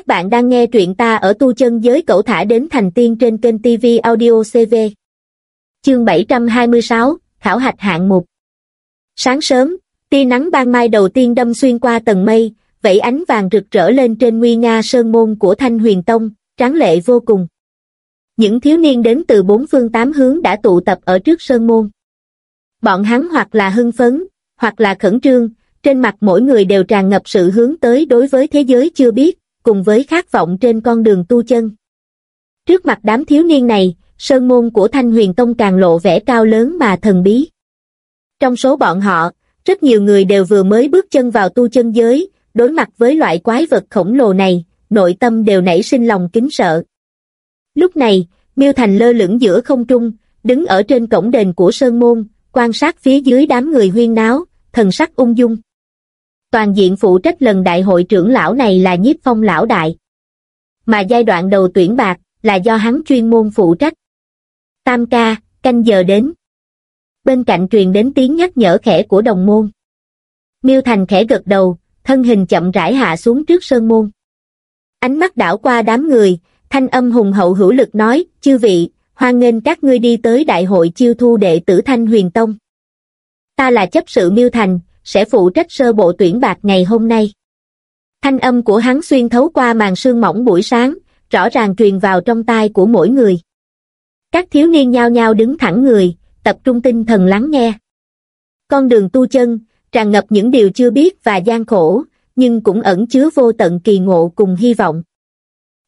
Các bạn đang nghe truyện ta ở tu chân giới cẩu thả đến thành tiên trên kênh TV Audio CV. Chương 726, Khảo hạch hạng mục. Sáng sớm, tia nắng ban mai đầu tiên đâm xuyên qua tầng mây, vẫy ánh vàng rực rỡ lên trên nguy nga sơn môn của Thanh Huyền Tông, tráng lệ vô cùng. Những thiếu niên đến từ bốn phương tám hướng đã tụ tập ở trước sơn môn. Bọn hắn hoặc là hưng phấn, hoặc là khẩn trương, trên mặt mỗi người đều tràn ngập sự hướng tới đối với thế giới chưa biết, cùng với khát vọng trên con đường tu chân. Trước mặt đám thiếu niên này, sơn môn của Thanh Huyền Tông càng lộ vẻ cao lớn mà thần bí. Trong số bọn họ, rất nhiều người đều vừa mới bước chân vào tu chân giới, đối mặt với loại quái vật khổng lồ này, nội tâm đều nảy sinh lòng kính sợ. Lúc này, Miêu Thành lơ lửng giữa không trung, đứng ở trên cổng đền của Sơn Môn, quan sát phía dưới đám người huyên náo, thần sắc ung dung toàn diện phụ trách lần đại hội trưởng lão này là nhiếp phong lão đại. Mà giai đoạn đầu tuyển bạc là do hắn chuyên môn phụ trách. Tam ca, canh giờ đến. Bên cạnh truyền đến tiếng nhắc nhở khẽ của đồng môn. Miêu Thành khẽ gật đầu, thân hình chậm rãi hạ xuống trước sơn môn. Ánh mắt đảo qua đám người, thanh âm hùng hậu hữu lực nói, chư vị, hoan nghênh các ngươi đi tới đại hội chiêu thu đệ tử Thanh Huyền Tông. Ta là chấp sự Miêu Thành, sẽ phụ trách sơ bộ tuyển bạc ngày hôm nay. Thanh âm của hắn xuyên thấu qua màn sương mỏng buổi sáng, rõ ràng truyền vào trong tai của mỗi người. Các thiếu niên nhao nhao đứng thẳng người, tập trung tinh thần lắng nghe. Con đường tu chân, tràn ngập những điều chưa biết và gian khổ, nhưng cũng ẩn chứa vô tận kỳ ngộ cùng hy vọng.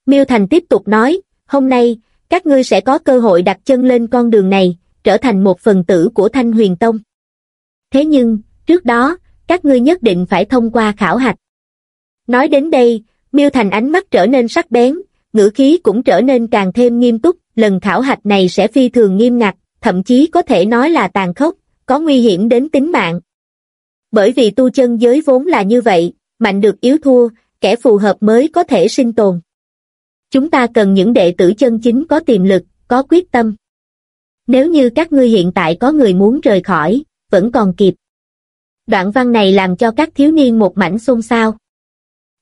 Miêu Thành tiếp tục nói, hôm nay, các ngươi sẽ có cơ hội đặt chân lên con đường này, trở thành một phần tử của Thanh Huyền Tông. Thế nhưng, Trước đó, các ngươi nhất định phải thông qua khảo hạch. Nói đến đây, Miêu Thành ánh mắt trở nên sắc bén, ngữ khí cũng trở nên càng thêm nghiêm túc, lần khảo hạch này sẽ phi thường nghiêm ngặt, thậm chí có thể nói là tàn khốc, có nguy hiểm đến tính mạng. Bởi vì tu chân giới vốn là như vậy, mạnh được yếu thua, kẻ phù hợp mới có thể sinh tồn. Chúng ta cần những đệ tử chân chính có tiềm lực, có quyết tâm. Nếu như các ngươi hiện tại có người muốn rời khỏi, vẫn còn kịp. Đoạn văn này làm cho các thiếu niên một mảnh xôn xao.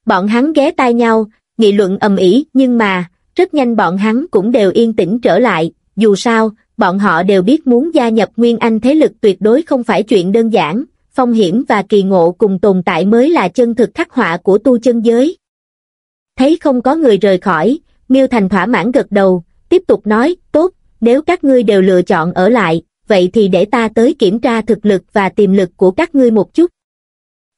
Bọn hắn ghé tai nhau, nghị luận ầm ĩ, nhưng mà, rất nhanh bọn hắn cũng đều yên tĩnh trở lại, dù sao, bọn họ đều biết muốn gia nhập Nguyên Anh thế lực tuyệt đối không phải chuyện đơn giản, phong hiểm và kỳ ngộ cùng tồn tại mới là chân thực khắc họa của tu chân giới. Thấy không có người rời khỏi, Miêu Thành thỏa mãn gật đầu, tiếp tục nói, tốt, nếu các ngươi đều lựa chọn ở lại, vậy thì để ta tới kiểm tra thực lực và tiềm lực của các ngươi một chút.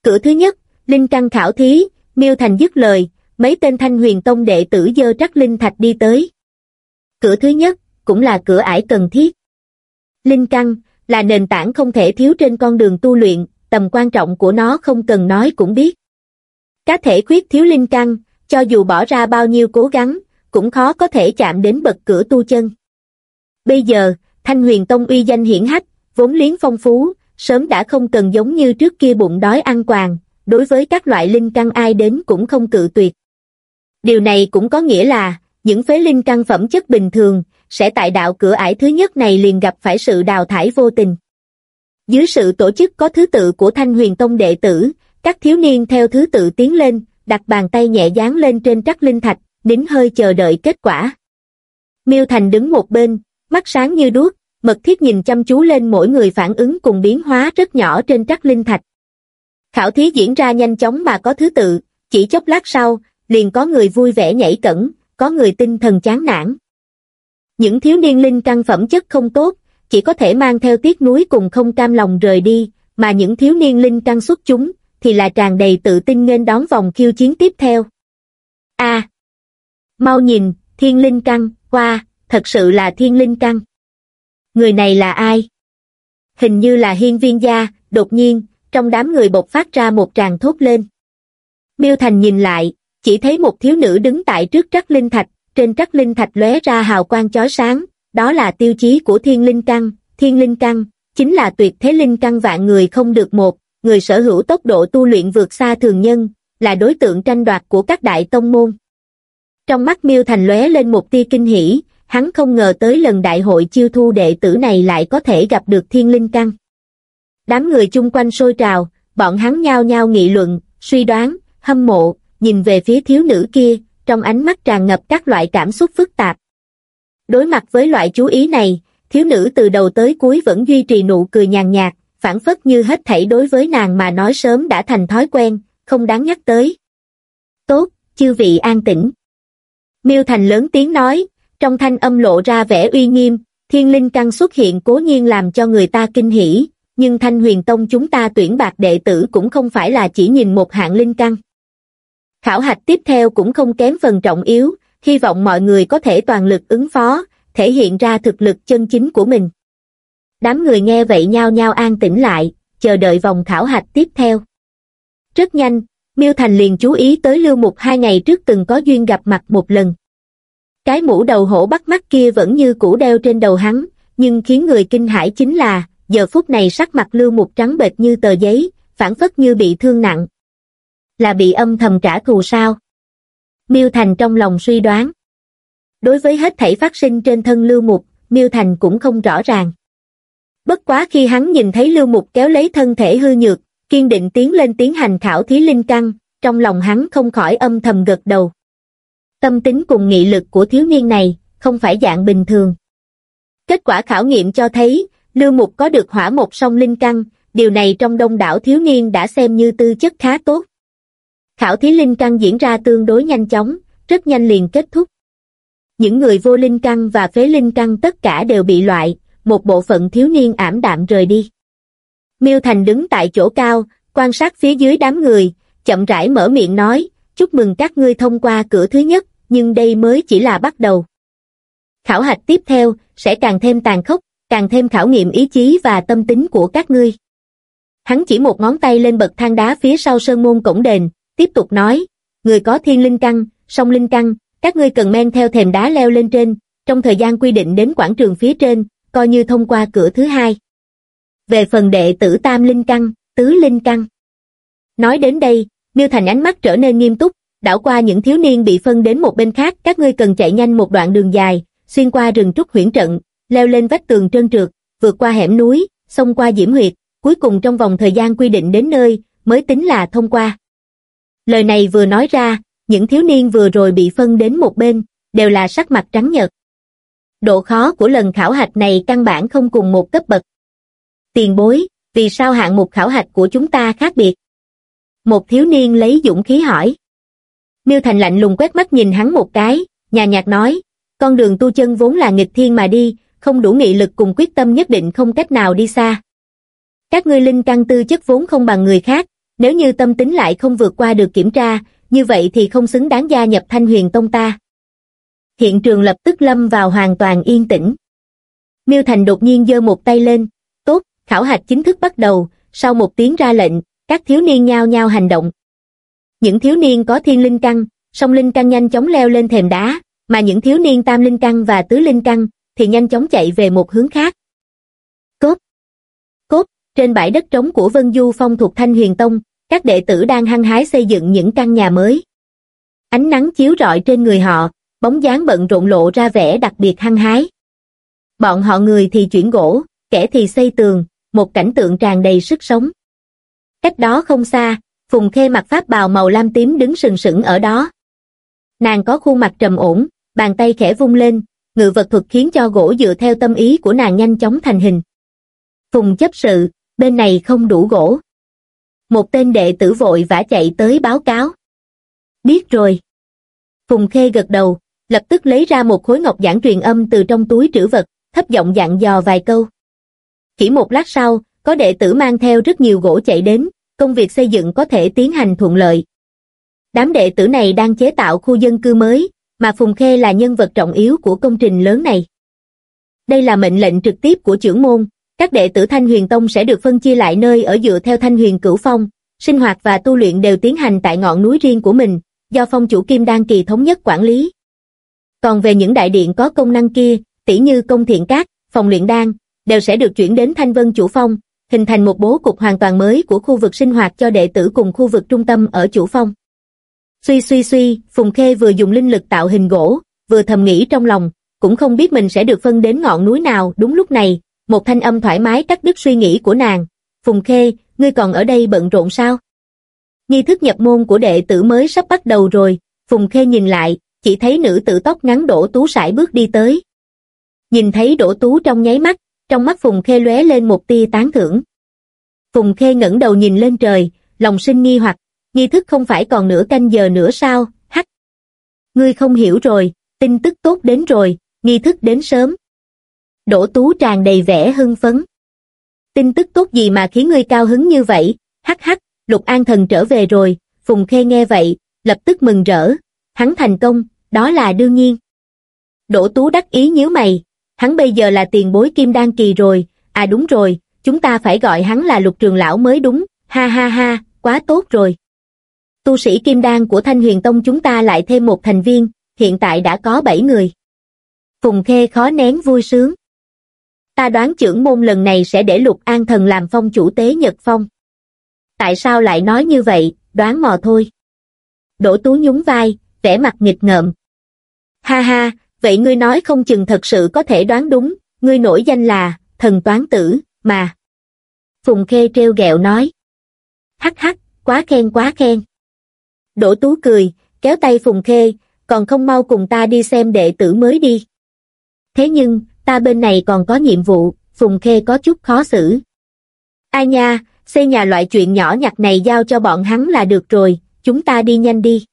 Cửa thứ nhất, Linh Căn khảo thí, Miêu Thành dứt lời, mấy tên thanh huyền tông đệ tử dơ trắc Linh Thạch đi tới. Cửa thứ nhất, cũng là cửa ải cần thiết. Linh Căn, là nền tảng không thể thiếu trên con đường tu luyện, tầm quan trọng của nó không cần nói cũng biết. Cá thể khuyết thiếu Linh Căn, cho dù bỏ ra bao nhiêu cố gắng, cũng khó có thể chạm đến bậc cửa tu chân. Bây giờ, Thanh huyền tông uy danh hiển hách, vốn liếng phong phú, sớm đã không cần giống như trước kia bụng đói ăn quàng, đối với các loại linh căn ai đến cũng không cự tuyệt. Điều này cũng có nghĩa là, những phế linh căn phẩm chất bình thường, sẽ tại đạo cửa ải thứ nhất này liền gặp phải sự đào thải vô tình. Dưới sự tổ chức có thứ tự của Thanh huyền tông đệ tử, các thiếu niên theo thứ tự tiến lên, đặt bàn tay nhẹ dán lên trên trắc linh thạch, nín hơi chờ đợi kết quả. Miêu Thành đứng một bên, mắt sáng như đuốc, mật thiết nhìn chăm chú lên mỗi người phản ứng cùng biến hóa rất nhỏ trên trắc linh thạch. Khảo thí diễn ra nhanh chóng mà có thứ tự, chỉ chốc lát sau, liền có người vui vẻ nhảy cẩn, có người tinh thần chán nản. Những thiếu niên linh căn phẩm chất không tốt, chỉ có thể mang theo tiếc núi cùng không cam lòng rời đi, mà những thiếu niên linh căn xuất chúng, thì là tràn đầy tự tin nên đón vòng khiêu chiến tiếp theo. A. mau nhìn, thiên linh căn, qua, thật sự là thiên linh căn. Người này là ai? Hình như là hiên viên gia, đột nhiên, trong đám người bộc phát ra một tràng thốt lên. Miêu Thành nhìn lại, chỉ thấy một thiếu nữ đứng tại trước trắc linh thạch, trên trắc linh thạch lóe ra hào quang chói sáng, đó là tiêu chí của thiên linh căn, thiên linh căn, chính là tuyệt thế linh căn vạn người không được một, người sở hữu tốc độ tu luyện vượt xa thường nhân, là đối tượng tranh đoạt của các đại tông môn. Trong mắt Miêu Thành lóe lên một tia kinh hỉ, hắn không ngờ tới lần đại hội chiêu thu đệ tử này lại có thể gặp được thiên linh căn. Đám người chung quanh sôi trào, bọn hắn nhao nhao nghị luận, suy đoán, hâm mộ, nhìn về phía thiếu nữ kia, trong ánh mắt tràn ngập các loại cảm xúc phức tạp. Đối mặt với loại chú ý này, thiếu nữ từ đầu tới cuối vẫn duy trì nụ cười nhàn nhạt, phản phất như hết thảy đối với nàng mà nói sớm đã thành thói quen, không đáng nhắc tới. Tốt, chư vị an tĩnh. Miêu Thành lớn tiếng nói, trong thanh âm lộ ra vẻ uy nghiêm, thiên linh căn xuất hiện cố nhiên làm cho người ta kinh hỉ, nhưng thanh huyền tông chúng ta tuyển bạc đệ tử cũng không phải là chỉ nhìn một hạng linh căn. Khảo hạch tiếp theo cũng không kém phần trọng yếu, hy vọng mọi người có thể toàn lực ứng phó, thể hiện ra thực lực chân chính của mình. Đám người nghe vậy nhao nhao an tĩnh lại, chờ đợi vòng khảo hạch tiếp theo. Rất nhanh, Miêu Thành liền chú ý tới Lưu Mục hai ngày trước từng có duyên gặp mặt một lần. Cái mũ đầu hổ bắt mắt kia vẫn như cũ đeo trên đầu hắn, nhưng khiến người kinh hãi chính là, giờ phút này sắc mặt Lưu Mục trắng bệch như tờ giấy, phản phất như bị thương nặng. Là bị âm thầm trả thù sao? Miêu Thành trong lòng suy đoán. Đối với hết thảy phát sinh trên thân Lưu Mục, Miêu Thành cũng không rõ ràng. Bất quá khi hắn nhìn thấy Lưu Mục kéo lấy thân thể hư nhược, kiên định tiến lên tiến hành khảo thí linh căn, trong lòng hắn không khỏi âm thầm gật đầu. Tâm tính cùng nghị lực của thiếu niên này, không phải dạng bình thường. Kết quả khảo nghiệm cho thấy, Lưu Mục có được hỏa một song linh căn, điều này trong đông đảo thiếu niên đã xem như tư chất khá tốt. Khảo thí linh căn diễn ra tương đối nhanh chóng, rất nhanh liền kết thúc. Những người vô linh căn và phế linh căn tất cả đều bị loại, một bộ phận thiếu niên ảm đạm rời đi. Miêu Thành đứng tại chỗ cao, quan sát phía dưới đám người, chậm rãi mở miệng nói, chúc mừng các ngươi thông qua cửa thứ nhất, nhưng đây mới chỉ là bắt đầu. Khảo hạch tiếp theo, sẽ càng thêm tàn khốc, càng thêm khảo nghiệm ý chí và tâm tính của các ngươi. Hắn chỉ một ngón tay lên bậc thang đá phía sau sơn môn cổng đền, tiếp tục nói, người có thiên linh căn, song linh căn, các ngươi cần men theo thềm đá leo lên trên, trong thời gian quy định đến quảng trường phía trên, coi như thông qua cửa thứ hai. Về phần đệ tử tam linh căn, tứ linh căn. Nói đến đây, Miêu Thành ánh mắt trở nên nghiêm túc, đảo qua những thiếu niên bị phân đến một bên khác, các ngươi cần chạy nhanh một đoạn đường dài, xuyên qua rừng trúc huyễn trận, leo lên vách tường trơn trượt, vượt qua hẻm núi, xông qua diễm huyệt, cuối cùng trong vòng thời gian quy định đến nơi, mới tính là thông qua. Lời này vừa nói ra, những thiếu niên vừa rồi bị phân đến một bên, đều là sắc mặt trắng nhợt. Độ khó của lần khảo hạch này căn bản không cùng một cấp bậc. Tiền bối, vì sao hạng mục khảo hạch của chúng ta khác biệt? Một thiếu niên lấy dũng khí hỏi. Miêu Thành lạnh lùng quét mắt nhìn hắn một cái, nhà nhạt nói, con đường tu chân vốn là nghịch thiên mà đi, không đủ nghị lực cùng quyết tâm nhất định không cách nào đi xa. Các ngươi linh căn tư chất vốn không bằng người khác, nếu như tâm tính lại không vượt qua được kiểm tra, như vậy thì không xứng đáng gia nhập thanh huyền tông ta. Hiện trường lập tức lâm vào hoàn toàn yên tĩnh. Miêu Thành đột nhiên giơ một tay lên, tốt, khảo hạch chính thức bắt đầu, sau một tiếng ra lệnh, các thiếu niên nhao nhao hành động. Những thiếu niên có thiên linh căn, song linh căn nhanh chóng leo lên thềm đá, mà những thiếu niên tam linh căn và tứ linh căn thì nhanh chóng chạy về một hướng khác. Cốt Cốt, trên bãi đất trống của Vân Du Phong thuộc Thanh Huyền Tông, các đệ tử đang hăng hái xây dựng những căn nhà mới. Ánh nắng chiếu rọi trên người họ, bóng dáng bận rộn lộ ra vẻ đặc biệt hăng hái. Bọn họ người thì chuyển gỗ, kẻ thì xây tường, một cảnh tượng tràn đầy sức sống. Cách đó không xa, Phùng Khê mặc pháp bào màu lam tím đứng sừng sững ở đó. Nàng có khuôn mặt trầm ổn, bàn tay khẽ vung lên, ngự vật thuật khiến cho gỗ dựa theo tâm ý của nàng nhanh chóng thành hình. Phùng chấp sự, bên này không đủ gỗ. Một tên đệ tử vội vã chạy tới báo cáo. Biết rồi. Phùng Khê gật đầu, lập tức lấy ra một khối ngọc giảng truyền âm từ trong túi trữ vật, thấp giọng dặn dò vài câu. Chỉ một lát sau, có đệ tử mang theo rất nhiều gỗ chạy đến, công việc xây dựng có thể tiến hành thuận lợi. Đám đệ tử này đang chế tạo khu dân cư mới, mà Phùng Khê là nhân vật trọng yếu của công trình lớn này. Đây là mệnh lệnh trực tiếp của trưởng môn, các đệ tử Thanh Huyền Tông sẽ được phân chia lại nơi ở dựa theo Thanh Huyền Cửu Phong, sinh hoạt và tu luyện đều tiến hành tại ngọn núi riêng của mình, do phong chủ Kim Đan Kỳ thống nhất quản lý. Còn về những đại điện có công năng kia, tỉ như công thiện cát, phòng luyện đan, đều sẽ được chuyển đến Thanh Vân Chủ Phong, hình thành một bố cục hoàn toàn mới của khu vực sinh hoạt cho đệ tử cùng khu vực trung tâm ở Chủ Phong. Suy suy suy, Phùng Khê vừa dùng linh lực tạo hình gỗ, vừa thầm nghĩ trong lòng, cũng không biết mình sẽ được phân đến ngọn núi nào đúng lúc này, một thanh âm thoải mái cắt đứt suy nghĩ của nàng. Phùng Khê, ngươi còn ở đây bận rộn sao? Nghi thức nhập môn của đệ tử mới sắp bắt đầu rồi, Phùng Khê nhìn lại, chỉ thấy nữ tử tóc ngắn đổ Tú sải bước đi tới. Nhìn thấy đổ Tú trong nháy mắt, trong mắt Phùng Khê lóe lên một tia tán thưởng. Phùng Khê ngẩng đầu nhìn lên trời, lòng sinh nghi hoặc, nghi thức không phải còn nửa canh giờ nữa sao, hắc. Ngươi không hiểu rồi, tin tức tốt đến rồi, nghi thức đến sớm. Đỗ Tú tràn đầy vẻ hưng phấn. Tin tức tốt gì mà khiến ngươi cao hứng như vậy, hắc hắc, Lục An Thần trở về rồi, Phùng Khê nghe vậy, lập tức mừng rỡ, hắn thành công, đó là đương nhiên. Đỗ Tú đắc ý nhíu mày, hắn bây giờ là tiền bối kim đan kỳ rồi, à đúng rồi, chúng ta phải gọi hắn là lục trường lão mới đúng, ha ha ha, quá tốt rồi. Tu sĩ kim đan của Thanh Huyền Tông chúng ta lại thêm một thành viên, hiện tại đã có 7 người. Phùng Khê khó nén vui sướng. Ta đoán trưởng môn lần này sẽ để Lục An Thần làm phong chủ tế Nhật Phong. Tại sao lại nói như vậy, đoán mò thôi. Đỗ Tú nhún vai, vẻ mặt nghịch ngợm. Ha ha, vậy ngươi nói không chừng thật sự có thể đoán đúng, ngươi nổi danh là, thần toán tử, mà. Phùng Khê treo gẹo nói. Hắc hắc, quá khen quá khen. Đỗ Tú cười, kéo tay Phùng Khê, còn không mau cùng ta đi xem đệ tử mới đi. Thế nhưng, ta bên này còn có nhiệm vụ, Phùng Khê có chút khó xử. Ai nha, xây nhà loại chuyện nhỏ nhặt này giao cho bọn hắn là được rồi, chúng ta đi nhanh đi.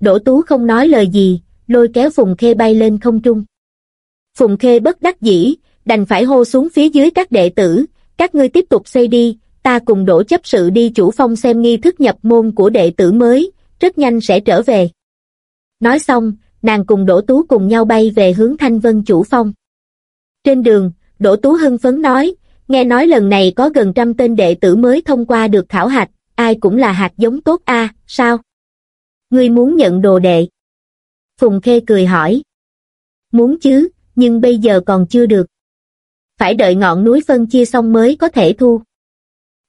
Đỗ Tú không nói lời gì, lôi kéo Phùng Khê bay lên không trung. Phùng Khê bất đắc dĩ, đành phải hô xuống phía dưới các đệ tử, các ngươi tiếp tục xây đi, ta cùng đổ chấp sự đi chủ phong xem nghi thức nhập môn của đệ tử mới, rất nhanh sẽ trở về. Nói xong, nàng cùng Đỗ Tú cùng nhau bay về hướng Thanh Vân chủ phong. Trên đường, Đỗ Tú hưng phấn nói, nghe nói lần này có gần trăm tên đệ tử mới thông qua được khảo hạch, ai cũng là hạt giống tốt a sao? Ngươi muốn nhận đồ đệ? Phùng Khê cười hỏi. Muốn chứ, nhưng bây giờ còn chưa được. Phải đợi ngọn núi phân chia xong mới có thể thu.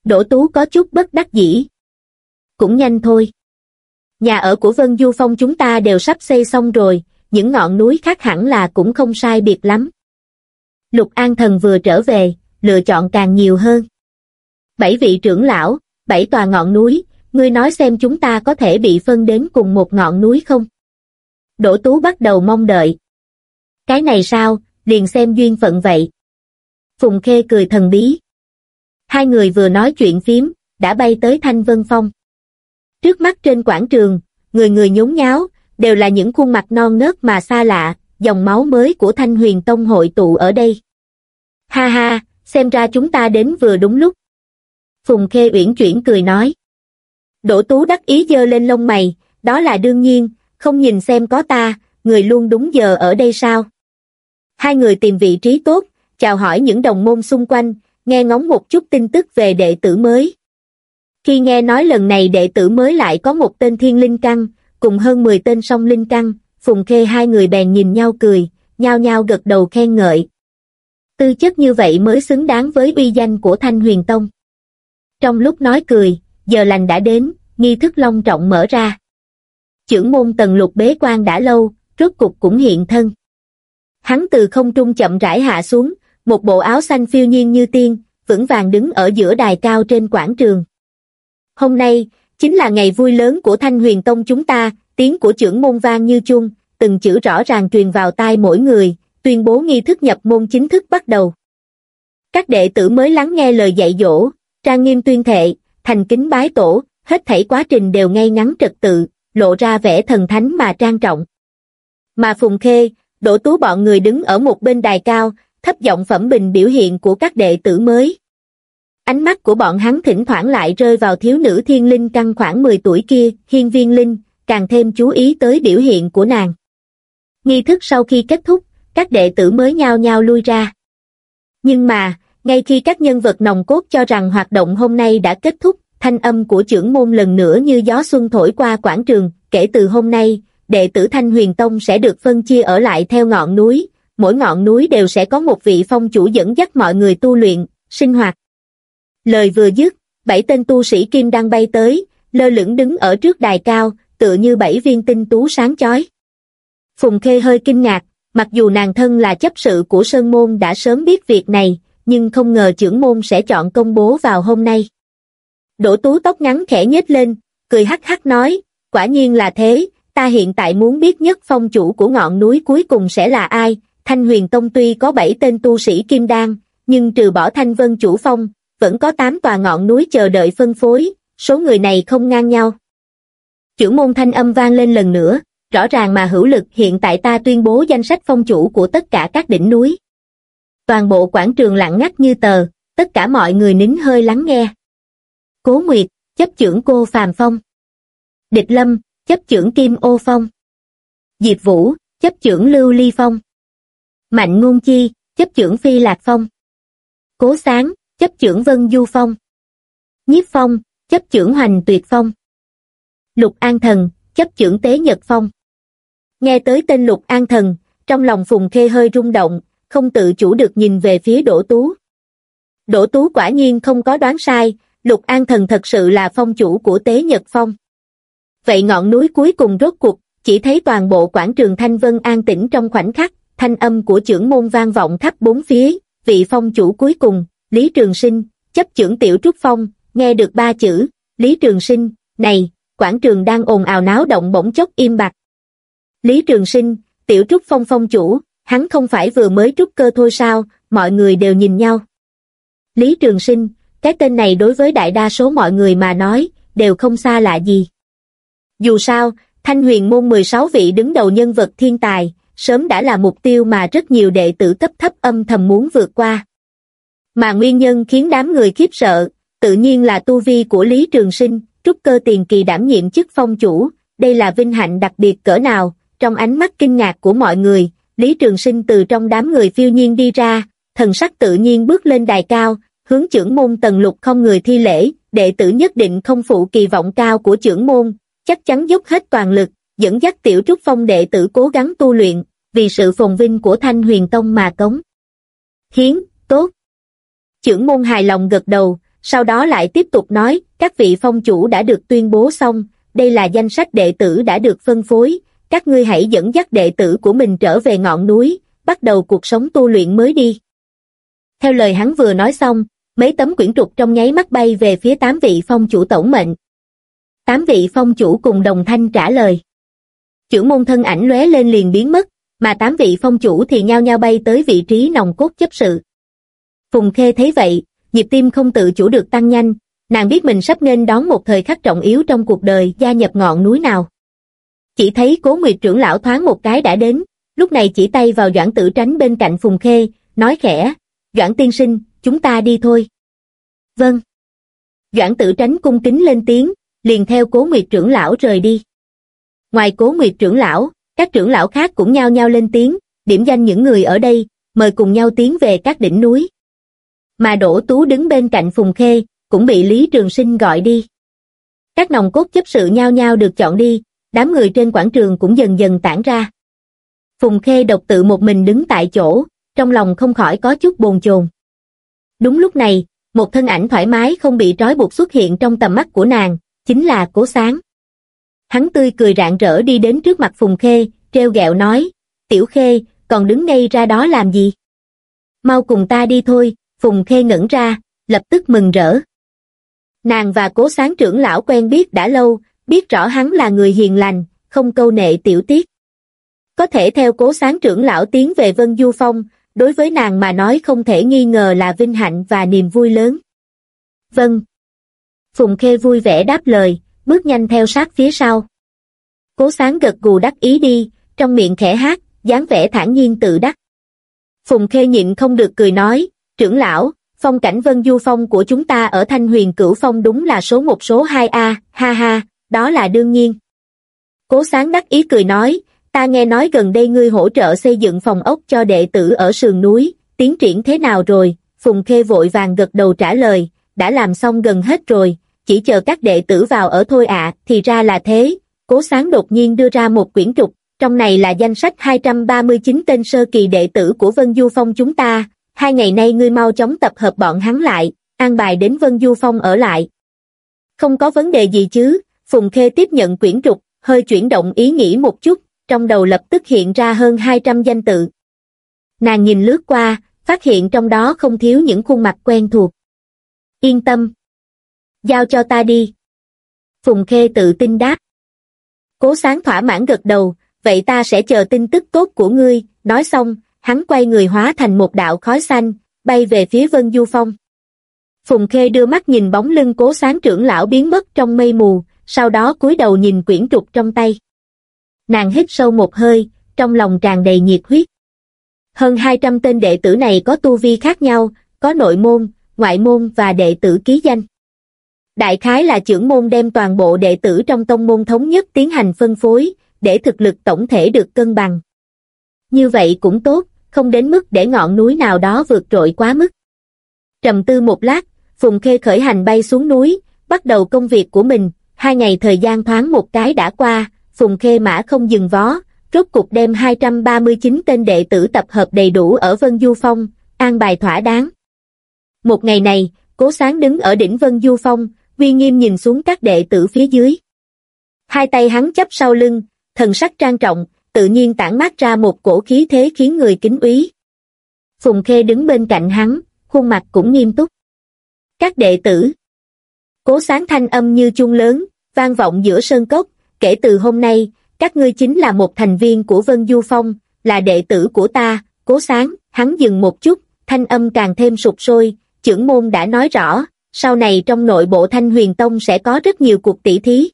Đỗ Tú có chút bất đắc dĩ. Cũng nhanh thôi. Nhà ở của Vân Du Phong chúng ta đều sắp xây xong rồi, những ngọn núi khác hẳn là cũng không sai biệt lắm. Lục An Thần vừa trở về, lựa chọn càng nhiều hơn. Bảy vị trưởng lão, bảy tòa ngọn núi, ngươi nói xem chúng ta có thể bị phân đến cùng một ngọn núi không? Đỗ Tú bắt đầu mong đợi. Cái này sao, liền xem duyên phận vậy. Phùng Khê cười thần bí. Hai người vừa nói chuyện phím, đã bay tới Thanh Vân Phong. Trước mắt trên quảng trường, người người nhốn nháo, đều là những khuôn mặt non nớt mà xa lạ, dòng máu mới của Thanh Huyền Tông hội tụ ở đây. Ha ha, xem ra chúng ta đến vừa đúng lúc. Phùng Khê uyển chuyển cười nói. Đỗ Tú đắc ý dơ lên lông mày, đó là đương nhiên, không nhìn xem có ta, người luôn đúng giờ ở đây sao. Hai người tìm vị trí tốt, chào hỏi những đồng môn xung quanh, nghe ngóng một chút tin tức về đệ tử mới. Khi nghe nói lần này đệ tử mới lại có một tên thiên linh căn, cùng hơn 10 tên song linh căn, Phùng Khê hai người bèn nhìn nhau cười, nhao nhao gật đầu khen ngợi. Tư chất như vậy mới xứng đáng với uy danh của Thanh Huyền Tông. Trong lúc nói cười, giờ lành đã đến, nghi thức long trọng mở ra. Chưởng môn tần lục bế quan đã lâu, rốt cục cũng hiện thân. Hắn từ không trung chậm rãi hạ xuống, một bộ áo xanh phiêu nhiên như tiên, vững vàng đứng ở giữa đài cao trên quảng trường. Hôm nay, chính là ngày vui lớn của Thanh Huyền Tông chúng ta, tiếng của trưởng môn vang như chuông, từng chữ rõ ràng truyền vào tai mỗi người, tuyên bố nghi thức nhập môn chính thức bắt đầu. Các đệ tử mới lắng nghe lời dạy dỗ, trang nghiêm tuyên thệ, thành kính bái tổ, hết thảy quá trình đều ngay ngắn trật tự, lộ ra vẻ thần thánh mà trang trọng. Mà Phùng Khê, Đỗ Tú bọn người đứng ở một bên đài cao, thấp giọng phẩm bình biểu hiện của các đệ tử mới. Ánh mắt của bọn hắn thỉnh thoảng lại rơi vào thiếu nữ thiên linh căn khoảng 10 tuổi kia, hiên viên linh, càng thêm chú ý tới biểu hiện của nàng. Nghi thức sau khi kết thúc, các đệ tử mới nhao nhao lui ra. Nhưng mà, ngay khi các nhân vật nòng cốt cho rằng hoạt động hôm nay đã kết thúc, thanh âm của trưởng môn lần nữa như gió xuân thổi qua quảng trường, kể từ hôm nay, đệ tử Thanh Huyền Tông sẽ được phân chia ở lại theo ngọn núi, mỗi ngọn núi đều sẽ có một vị phong chủ dẫn dắt mọi người tu luyện, sinh hoạt. Lời vừa dứt, bảy tên tu sĩ kim đang bay tới, lơ lửng đứng ở trước đài cao, tựa như bảy viên tinh tú sáng chói. Phùng Khê hơi kinh ngạc, mặc dù nàng thân là chấp sự của Sơn Môn đã sớm biết việc này, nhưng không ngờ trưởng môn sẽ chọn công bố vào hôm nay. Đỗ tú tóc ngắn khẽ nhếch lên, cười hắc hắc nói, quả nhiên là thế, ta hiện tại muốn biết nhất phong chủ của ngọn núi cuối cùng sẽ là ai, Thanh huyền tông tuy có bảy tên tu sĩ kim đan, nhưng trừ bỏ thanh vân chủ phong, vẫn có tám tòa ngọn núi chờ đợi phân phối, số người này không ngang nhau. Chữ môn thanh âm vang lên lần nữa, rõ ràng mà hữu lực hiện tại ta tuyên bố danh sách phong chủ của tất cả các đỉnh núi. Toàn bộ quảng trường lặng ngắt như tờ, tất cả mọi người nín hơi lắng nghe. Cố Nguyệt, chấp trưởng cô Phàm Phong. Địch Lâm, chấp trưởng Kim Ô Phong. Diệp Vũ, chấp trưởng Lưu Ly Phong. Mạnh Ngôn Chi, chấp trưởng Phi Lạc Phong. Cố Sáng, chấp trưởng Vân Du Phong. Nhiếp Phong, chấp trưởng Hoành Tuyệt Phong. Lục An Thần, chấp trưởng Tế Nhật Phong. Nghe tới tên Lục An Thần, trong lòng Phùng Khê hơi rung động, không tự chủ được nhìn về phía Đỗ Tú. Đỗ Tú quả nhiên không có đoán sai, Lục An Thần thật sự là phong chủ của Tế Nhật Phong. Vậy ngọn núi cuối cùng rốt cuộc, chỉ thấy toàn bộ quảng trường Thanh Vân an tĩnh trong khoảnh khắc, thanh âm của trưởng môn vang vọng khắp bốn phía, vị phong chủ cuối cùng, Lý Trường Sinh, chấp trưởng tiểu trúc phong, nghe được ba chữ, Lý Trường Sinh, này, quảng trường đang ồn ào náo động bỗng chốc im bặt. Lý Trường Sinh, tiểu trúc phong phong chủ, hắn không phải vừa mới trúc cơ thôi sao, mọi người đều nhìn nhau. Lý Trường Sinh, cái tên này đối với đại đa số mọi người mà nói, đều không xa lạ gì. Dù sao, Thanh huyền môn 16 vị đứng đầu nhân vật thiên tài, sớm đã là mục tiêu mà rất nhiều đệ tử cấp thấp âm thầm muốn vượt qua. Mà nguyên nhân khiến đám người khiếp sợ, tự nhiên là tu vi của Lý Trường Sinh, trúc cơ tiền kỳ đảm nhiệm chức phong chủ, đây là vinh hạnh đặc biệt cỡ nào, trong ánh mắt kinh ngạc của mọi người, Lý Trường Sinh từ trong đám người phiêu nhiên đi ra, thần sắc tự nhiên bước lên đài cao, hướng trưởng môn tần lục không người thi lễ, đệ tử nhất định không phụ kỳ vọng cao của trưởng môn, chắc chắn dốc hết toàn lực, dẫn dắt tiểu trúc phong đệ tử cố gắng tu luyện, vì sự phồn vinh của thanh huyền tông mà cống. Hiến, tốt. Trưởng môn hài lòng gật đầu, sau đó lại tiếp tục nói, các vị phong chủ đã được tuyên bố xong, đây là danh sách đệ tử đã được phân phối, các ngươi hãy dẫn dắt đệ tử của mình trở về ngọn núi, bắt đầu cuộc sống tu luyện mới đi. Theo lời hắn vừa nói xong, mấy tấm quyển trục trong nháy mắt bay về phía tám vị phong chủ tổng mệnh. Tám vị phong chủ cùng đồng thanh trả lời. Chữ môn thân ảnh lóe lên liền biến mất, mà tám vị phong chủ thì nhao nhao bay tới vị trí nòng cốt chấp sự. Phùng Khê thấy vậy, nhịp tim không tự chủ được tăng nhanh, nàng biết mình sắp nên đón một thời khắc trọng yếu trong cuộc đời gia nhập ngọn núi nào. Chỉ thấy cố nguyệt trưởng lão thoáng một cái đã đến, lúc này chỉ tay vào Doãn Tử Tránh bên cạnh Phùng Khê, nói khẽ, Doãn tiên sinh, chúng ta đi thôi. Vâng. Doãn Tử Tránh cung kính lên tiếng, liền theo cố nguyệt trưởng lão rời đi. Ngoài cố nguyệt trưởng lão, các trưởng lão khác cũng nhao nhao lên tiếng, điểm danh những người ở đây, mời cùng nhau tiến về các đỉnh núi. Mà Đỗ Tú đứng bên cạnh Phùng Khê, cũng bị Lý Trường Sinh gọi đi. Các nòng cốt chấp sự nhao nhao được chọn đi, đám người trên quảng trường cũng dần dần tản ra. Phùng Khê độc tự một mình đứng tại chỗ, trong lòng không khỏi có chút bồn chồn. Đúng lúc này, một thân ảnh thoải mái không bị trói buộc xuất hiện trong tầm mắt của nàng, chính là Cố Sáng. Hắn tươi cười rạng rỡ đi đến trước mặt Phùng Khê, treo gẹo nói, Tiểu Khê, còn đứng ngay ra đó làm gì? Mau cùng ta đi thôi, Phùng Khê ngẩn ra, lập tức mừng rỡ. Nàng và cố sáng trưởng lão quen biết đã lâu, biết rõ hắn là người hiền lành, không câu nệ tiểu tiết. Có thể theo cố sáng trưởng lão tiến về Vân Du Phong, đối với nàng mà nói không thể nghi ngờ là vinh hạnh và niềm vui lớn. Vâng. Phùng Khê vui vẻ đáp lời, bước nhanh theo sát phía sau. Cố sáng gật gù đắc ý đi, trong miệng khẽ hát, dáng vẻ thản nhiên tự đắc. Phùng Khê nhịn không được cười nói, trưởng lão, phong cảnh vân du phong của chúng ta ở Thanh Huyền Cửu Phong đúng là số một số 2A, ha ha, đó là đương nhiên. Cố sáng đắc ý cười nói, ta nghe nói gần đây ngươi hỗ trợ xây dựng phòng ốc cho đệ tử ở sườn núi, tiến triển thế nào rồi? Phùng Khê vội vàng gật đầu trả lời, đã làm xong gần hết rồi, chỉ chờ các đệ tử vào ở thôi ạ, thì ra là thế. Cố sáng đột nhiên đưa ra một quyển trục, trong này là danh sách 239 tên sơ kỳ đệ tử của Vân Du Phong chúng ta, hai ngày nay ngươi mau chóng tập hợp bọn hắn lại, an bài đến Vân Du Phong ở lại. Không có vấn đề gì chứ, Phùng Khê tiếp nhận quyển trục, hơi chuyển động ý nghĩ một chút, trong đầu lập tức hiện ra hơn 200 danh tự. Nàng nhìn lướt qua, phát hiện trong đó không thiếu những khuôn mặt quen thuộc. Yên tâm. Giao cho ta đi. Phùng Khê tự tin đáp. Cố sáng thỏa mãn gật đầu, vậy ta sẽ chờ tin tức tốt của ngươi, nói xong, hắn quay người hóa thành một đạo khói xanh, bay về phía Vân Du Phong. Phùng Khê đưa mắt nhìn bóng lưng cố sáng trưởng lão biến mất trong mây mù, sau đó cúi đầu nhìn quyển trục trong tay. Nàng hít sâu một hơi, trong lòng tràn đầy nhiệt huyết. Hơn 200 tên đệ tử này có tu vi khác nhau, có nội môn, ngoại môn và đệ tử ký danh. Đại khái là trưởng môn đem toàn bộ đệ tử trong tông môn thống nhất tiến hành phân phối, để thực lực tổng thể được cân bằng. Như vậy cũng tốt, không đến mức để ngọn núi nào đó vượt trội quá mức. Trầm tư một lát, Phùng Khê khởi hành bay xuống núi, bắt đầu công việc của mình, hai ngày thời gian thoáng một cái đã qua, Phùng Khê mã không dừng vó, rốt cục đem 239 tên đệ tử tập hợp đầy đủ ở Vân Du Phong, an bài thỏa đáng. Một ngày này, Cố Sáng đứng ở đỉnh Vân Du Phong, uy nghiêm nhìn xuống các đệ tử phía dưới. Hai tay hắn chấp sau lưng, thần sắc trang trọng, tự nhiên tản mát ra một cổ khí thế khiến người kính úy. Phùng Khê đứng bên cạnh hắn, khuôn mặt cũng nghiêm túc. Các đệ tử Cố sáng thanh âm như chuông lớn, vang vọng giữa sơn cốc, kể từ hôm nay, các ngươi chính là một thành viên của Vân Du Phong, là đệ tử của ta, cố sáng, hắn dừng một chút, thanh âm càng thêm sụp sôi, trưởng môn đã nói rõ, sau này trong nội bộ Thanh Huyền Tông sẽ có rất nhiều cuộc tỷ thí.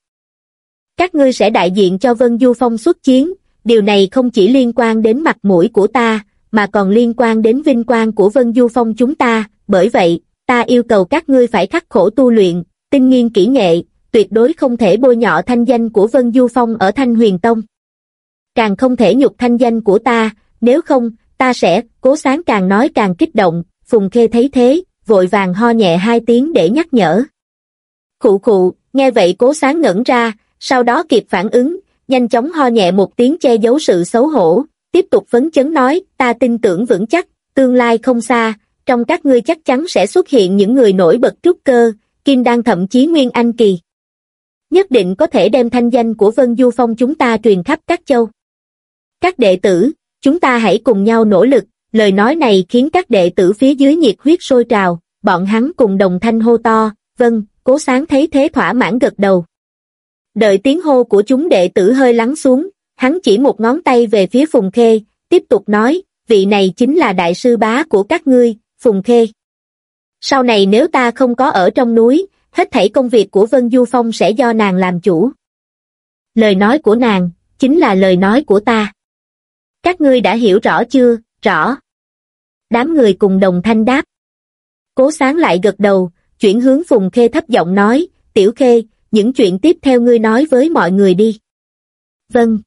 Các ngươi sẽ đại diện cho Vân Du Phong xuất chiến, điều này không chỉ liên quan đến mặt mũi của ta, mà còn liên quan đến vinh quang của Vân Du Phong chúng ta, bởi vậy, ta yêu cầu các ngươi phải khắc khổ tu luyện, tinh nghiên kỹ nghệ, tuyệt đối không thể bôi nhọ thanh danh của Vân Du Phong ở Thanh Huyền Tông. Càng không thể nhục thanh danh của ta, nếu không, ta sẽ, cố sáng càng nói càng kích động, Phùng Khê thấy thế, vội vàng ho nhẹ hai tiếng để nhắc nhở. Khụ khụ, nghe vậy cố sáng ngẩn ra, sau đó kịp phản ứng, nhanh chóng ho nhẹ một tiếng che giấu sự xấu hổ, tiếp tục phấn chấn nói, ta tin tưởng vững chắc, tương lai không xa, trong các ngươi chắc chắn sẽ xuất hiện những người nổi bật trúc cơ, kim đan thậm chí nguyên anh kỳ. Nhất định có thể đem thanh danh của Vân Du Phong chúng ta truyền khắp các châu. Các đệ tử, chúng ta hãy cùng nhau nỗ lực, lời nói này khiến các đệ tử phía dưới nhiệt huyết sôi trào, bọn hắn cùng đồng thanh hô to, vâng, cố sáng thấy thế thỏa mãn gật đầu. Đợi tiếng hô của chúng đệ tử hơi lắng xuống, hắn chỉ một ngón tay về phía Phùng Khê, tiếp tục nói, vị này chính là đại sư bá của các ngươi, Phùng Khê. Sau này nếu ta không có ở trong núi, hết thảy công việc của Vân Du Phong sẽ do nàng làm chủ. Lời nói của nàng, chính là lời nói của ta. Các ngươi đã hiểu rõ chưa, rõ. Đám người cùng đồng thanh đáp. Cố sáng lại gật đầu, chuyển hướng Phùng Khê thấp giọng nói, Tiểu Khê, những chuyện tiếp theo ngươi nói với mọi người đi. Vâng.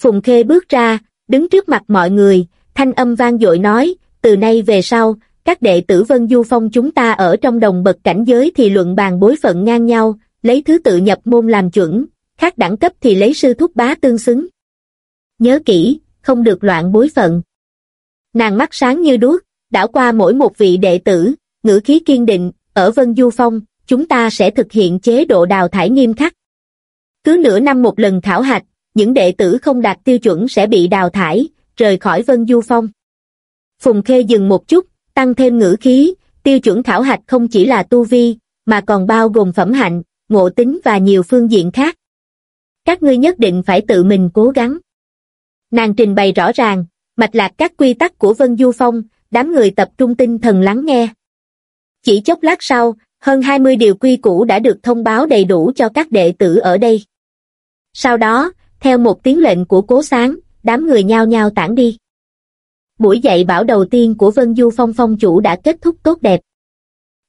Phùng Khê bước ra, đứng trước mặt mọi người, thanh âm vang dội nói, từ nay về sau, các đệ tử Vân Du Phong chúng ta ở trong đồng bậc cảnh giới thì luận bàn bối phận ngang nhau, lấy thứ tự nhập môn làm chuẩn, khác đẳng cấp thì lấy sư thúc bá tương xứng. Nhớ kỹ, không được loạn bối phận. Nàng mắt sáng như đuốc, đảo qua mỗi một vị đệ tử, ngữ khí kiên định, ở Vân Du Phong, chúng ta sẽ thực hiện chế độ đào thải nghiêm khắc. Cứ nửa năm một lần khảo hạch, những đệ tử không đạt tiêu chuẩn sẽ bị đào thải, rời khỏi Vân Du Phong. Phùng Khê dừng một chút, tăng thêm ngữ khí, tiêu chuẩn khảo hạch không chỉ là tu vi, mà còn bao gồm phẩm hạnh, ngộ tính và nhiều phương diện khác. Các ngươi nhất định phải tự mình cố gắng. Nàng trình bày rõ ràng, mạch lạc các quy tắc của Vân Du Phong, đám người tập trung tinh thần lắng nghe. Chỉ chốc lát sau, hơn 20 điều quy củ đã được thông báo đầy đủ cho các đệ tử ở đây. Sau đó, theo một tiếng lệnh của cố sáng, đám người nhao nhao tản đi. Buổi dạy bảo đầu tiên của Vân Du Phong Phong chủ đã kết thúc tốt đẹp.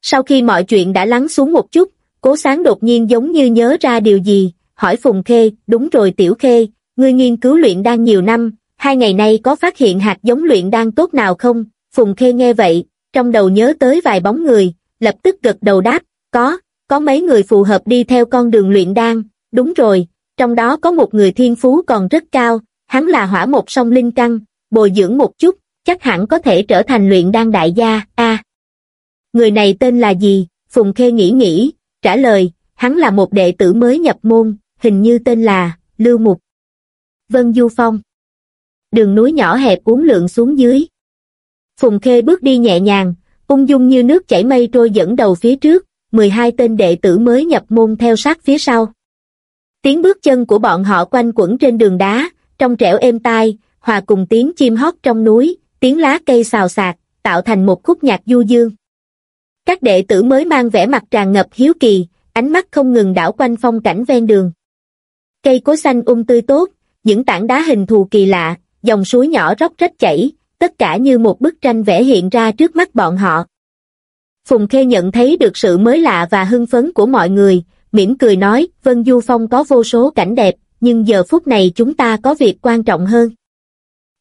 Sau khi mọi chuyện đã lắng xuống một chút, cố sáng đột nhiên giống như nhớ ra điều gì, hỏi Phùng Khê, đúng rồi Tiểu Khê, ngươi nghiên cứu luyện đan nhiều năm, hai ngày nay có phát hiện hạt giống luyện đan tốt nào không? Phùng Khê nghe vậy, trong đầu nhớ tới vài bóng người, lập tức gật đầu đáp, có, có mấy người phù hợp đi theo con đường luyện đan, đúng rồi, trong đó có một người thiên phú còn rất cao, hắn là hỏa một song linh căn, bồi dưỡng một chút, chắc hẳn có thể trở thành luyện đan đại gia, a Người này tên là gì? Phùng Khê nghĩ nghĩ, trả lời, hắn là một đệ tử mới nhập môn, hình như tên là, Lưu Mục. Vân Du Phong. Đường núi nhỏ hẹp uốn lượn xuống dưới. Phùng Khê bước đi nhẹ nhàng, ung dung như nước chảy mây trôi dẫn đầu phía trước, 12 tên đệ tử mới nhập môn theo sát phía sau. Tiếng bước chân của bọn họ quanh quẩn trên đường đá, trong trẻo êm tai, hòa cùng tiếng chim hót trong núi, tiếng lá cây xào xạc, tạo thành một khúc nhạc du dương. Các đệ tử mới mang vẻ mặt tràn ngập hiếu kỳ, ánh mắt không ngừng đảo quanh phong cảnh ven đường. Cây cối xanh um tươi tốt, những tảng đá hình thù kỳ lạ, dòng suối nhỏ róc rách chảy, tất cả như một bức tranh vẽ hiện ra trước mắt bọn họ. Phùng Khê nhận thấy được sự mới lạ và hưng phấn của mọi người, mỉm cười nói, Vân Du Phong có vô số cảnh đẹp, nhưng giờ phút này chúng ta có việc quan trọng hơn.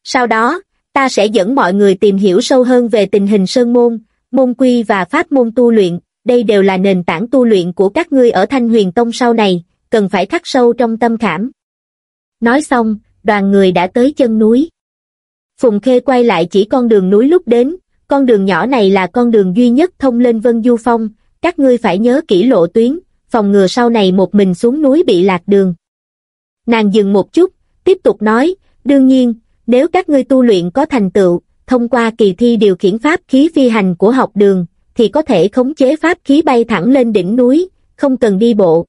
Sau đó, ta sẽ dẫn mọi người tìm hiểu sâu hơn về tình hình sơn môn, môn quy và pháp môn tu luyện, đây đều là nền tảng tu luyện của các ngươi ở Thanh Huyền Tông sau này, cần phải khắc sâu trong tâm khảm. Nói xong, đoàn người đã tới chân núi. Phùng Khê quay lại chỉ con đường núi lúc đến, con đường nhỏ này là con đường duy nhất thông lên Vân Du Phong, các ngươi phải nhớ kỹ lộ tuyến, phòng ngừa sau này một mình xuống núi bị lạc đường. Nàng dừng một chút, tiếp tục nói, đương nhiên, nếu các ngươi tu luyện có thành tựu, thông qua kỳ thi điều khiển pháp khí phi hành của học đường, thì có thể khống chế pháp khí bay thẳng lên đỉnh núi, không cần đi bộ.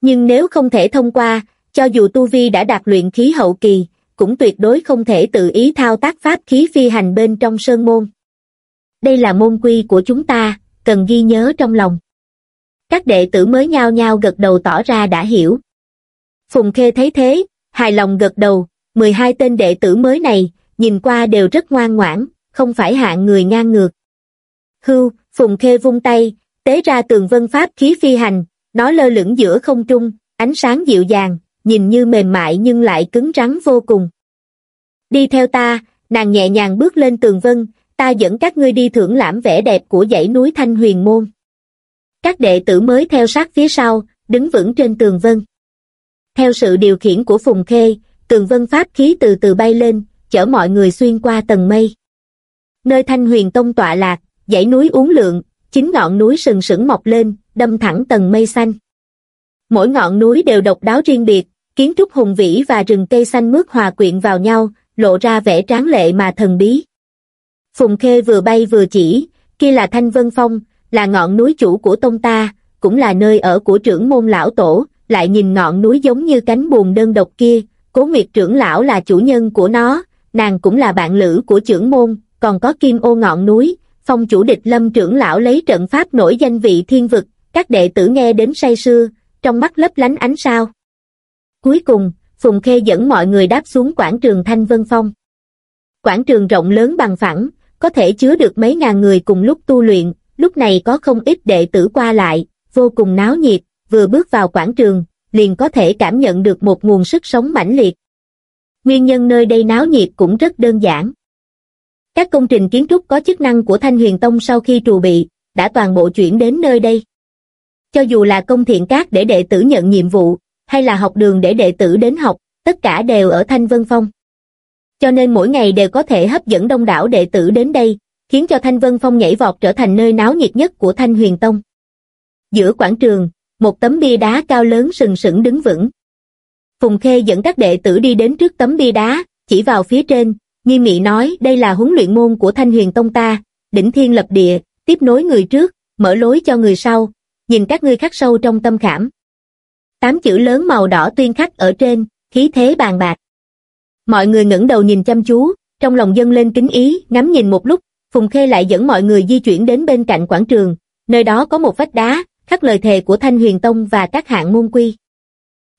Nhưng nếu không thể thông qua, cho dù Tu Vi đã đạt luyện khí hậu kỳ, cũng tuyệt đối không thể tự ý thao tác pháp khí phi hành bên trong sơn môn. Đây là môn quy của chúng ta, cần ghi nhớ trong lòng. Các đệ tử mới nhao nhao gật đầu tỏ ra đã hiểu. Phùng Khê thấy thế, hài lòng gật đầu, 12 tên đệ tử mới này, nhìn qua đều rất ngoan ngoãn, không phải hạng người ngang ngược. Hưu, Phùng Khê vung tay, tế ra tường vân pháp khí phi hành, nó lơ lửng giữa không trung, ánh sáng dịu dàng, nhìn như mềm mại nhưng lại cứng rắn vô cùng. Đi theo ta, nàng nhẹ nhàng bước lên tường vân, ta dẫn các ngươi đi thưởng lãm vẻ đẹp của dãy núi Thanh Huyền Môn. Các đệ tử mới theo sát phía sau, đứng vững trên tường vân. Theo sự điều khiển của Phùng Khê, tường vân pháp khí từ từ bay lên, chở mọi người xuyên qua tầng mây. Nơi Thanh Huyền Tông tọa lạc, dãy núi uốn lượn, chín ngọn núi sừng sững mọc lên, đâm thẳng tầng mây xanh. Mỗi ngọn núi đều độc đáo riêng biệt, kiến trúc hùng vĩ và rừng cây xanh mướt hòa quyện vào nhau, lộ ra vẻ tráng lệ mà thần bí. Phùng Khê vừa bay vừa chỉ, kia là Thanh Vân Phong, là ngọn núi chủ của tông ta, cũng là nơi ở của trưởng môn lão tổ, lại nhìn ngọn núi giống như cánh buồm đơn độc kia, cố nguyệt trưởng lão là chủ nhân của nó, nàng cũng là bạn lữ của trưởng môn, còn có kim ô ngọn núi, phong chủ địch lâm trưởng lão lấy trận pháp nổi danh vị thiên vực, các đệ tử nghe đến say sưa, trong mắt lấp lánh ánh sao. Cuối cùng, Phùng Khê dẫn mọi người đáp xuống quảng trường Thanh Vân Phong. Quảng trường rộng lớn bằng phẳng, có thể chứa được mấy ngàn người cùng lúc tu luyện, lúc này có không ít đệ tử qua lại, vô cùng náo nhiệt, vừa bước vào quảng trường, liền có thể cảm nhận được một nguồn sức sống mãnh liệt. Nguyên nhân nơi đây náo nhiệt cũng rất đơn giản. Các công trình kiến trúc có chức năng của Thanh Huyền Tông sau khi trù bị, đã toàn bộ chuyển đến nơi đây. Cho dù là công thiện cát để đệ tử nhận nhiệm vụ, hay là học đường để đệ tử đến học, tất cả đều ở Thanh Vân Phong. Cho nên mỗi ngày đều có thể hấp dẫn đông đảo đệ tử đến đây, khiến cho Thanh Vân Phong nhảy vọt trở thành nơi náo nhiệt nhất của Thanh Huyền Tông. Giữa quảng trường, một tấm bia đá cao lớn sừng sững đứng vững. Phùng Khê dẫn các đệ tử đi đến trước tấm bia đá, chỉ vào phía trên, nghi mị nói đây là huấn luyện môn của Thanh Huyền Tông ta, đỉnh thiên lập địa, tiếp nối người trước, mở lối cho người sau, nhìn các ngươi khắc sâu trong tâm khảm. Tám chữ lớn màu đỏ tuyên khắc ở trên, khí thế bàn bạc. Mọi người ngẩng đầu nhìn chăm chú, trong lòng dâng lên kính ý, ngắm nhìn một lúc, Phùng Khê lại dẫn mọi người di chuyển đến bên cạnh quảng trường, nơi đó có một vách đá, khắc lời thề của Thanh Huyền Tông và các hạng môn quy.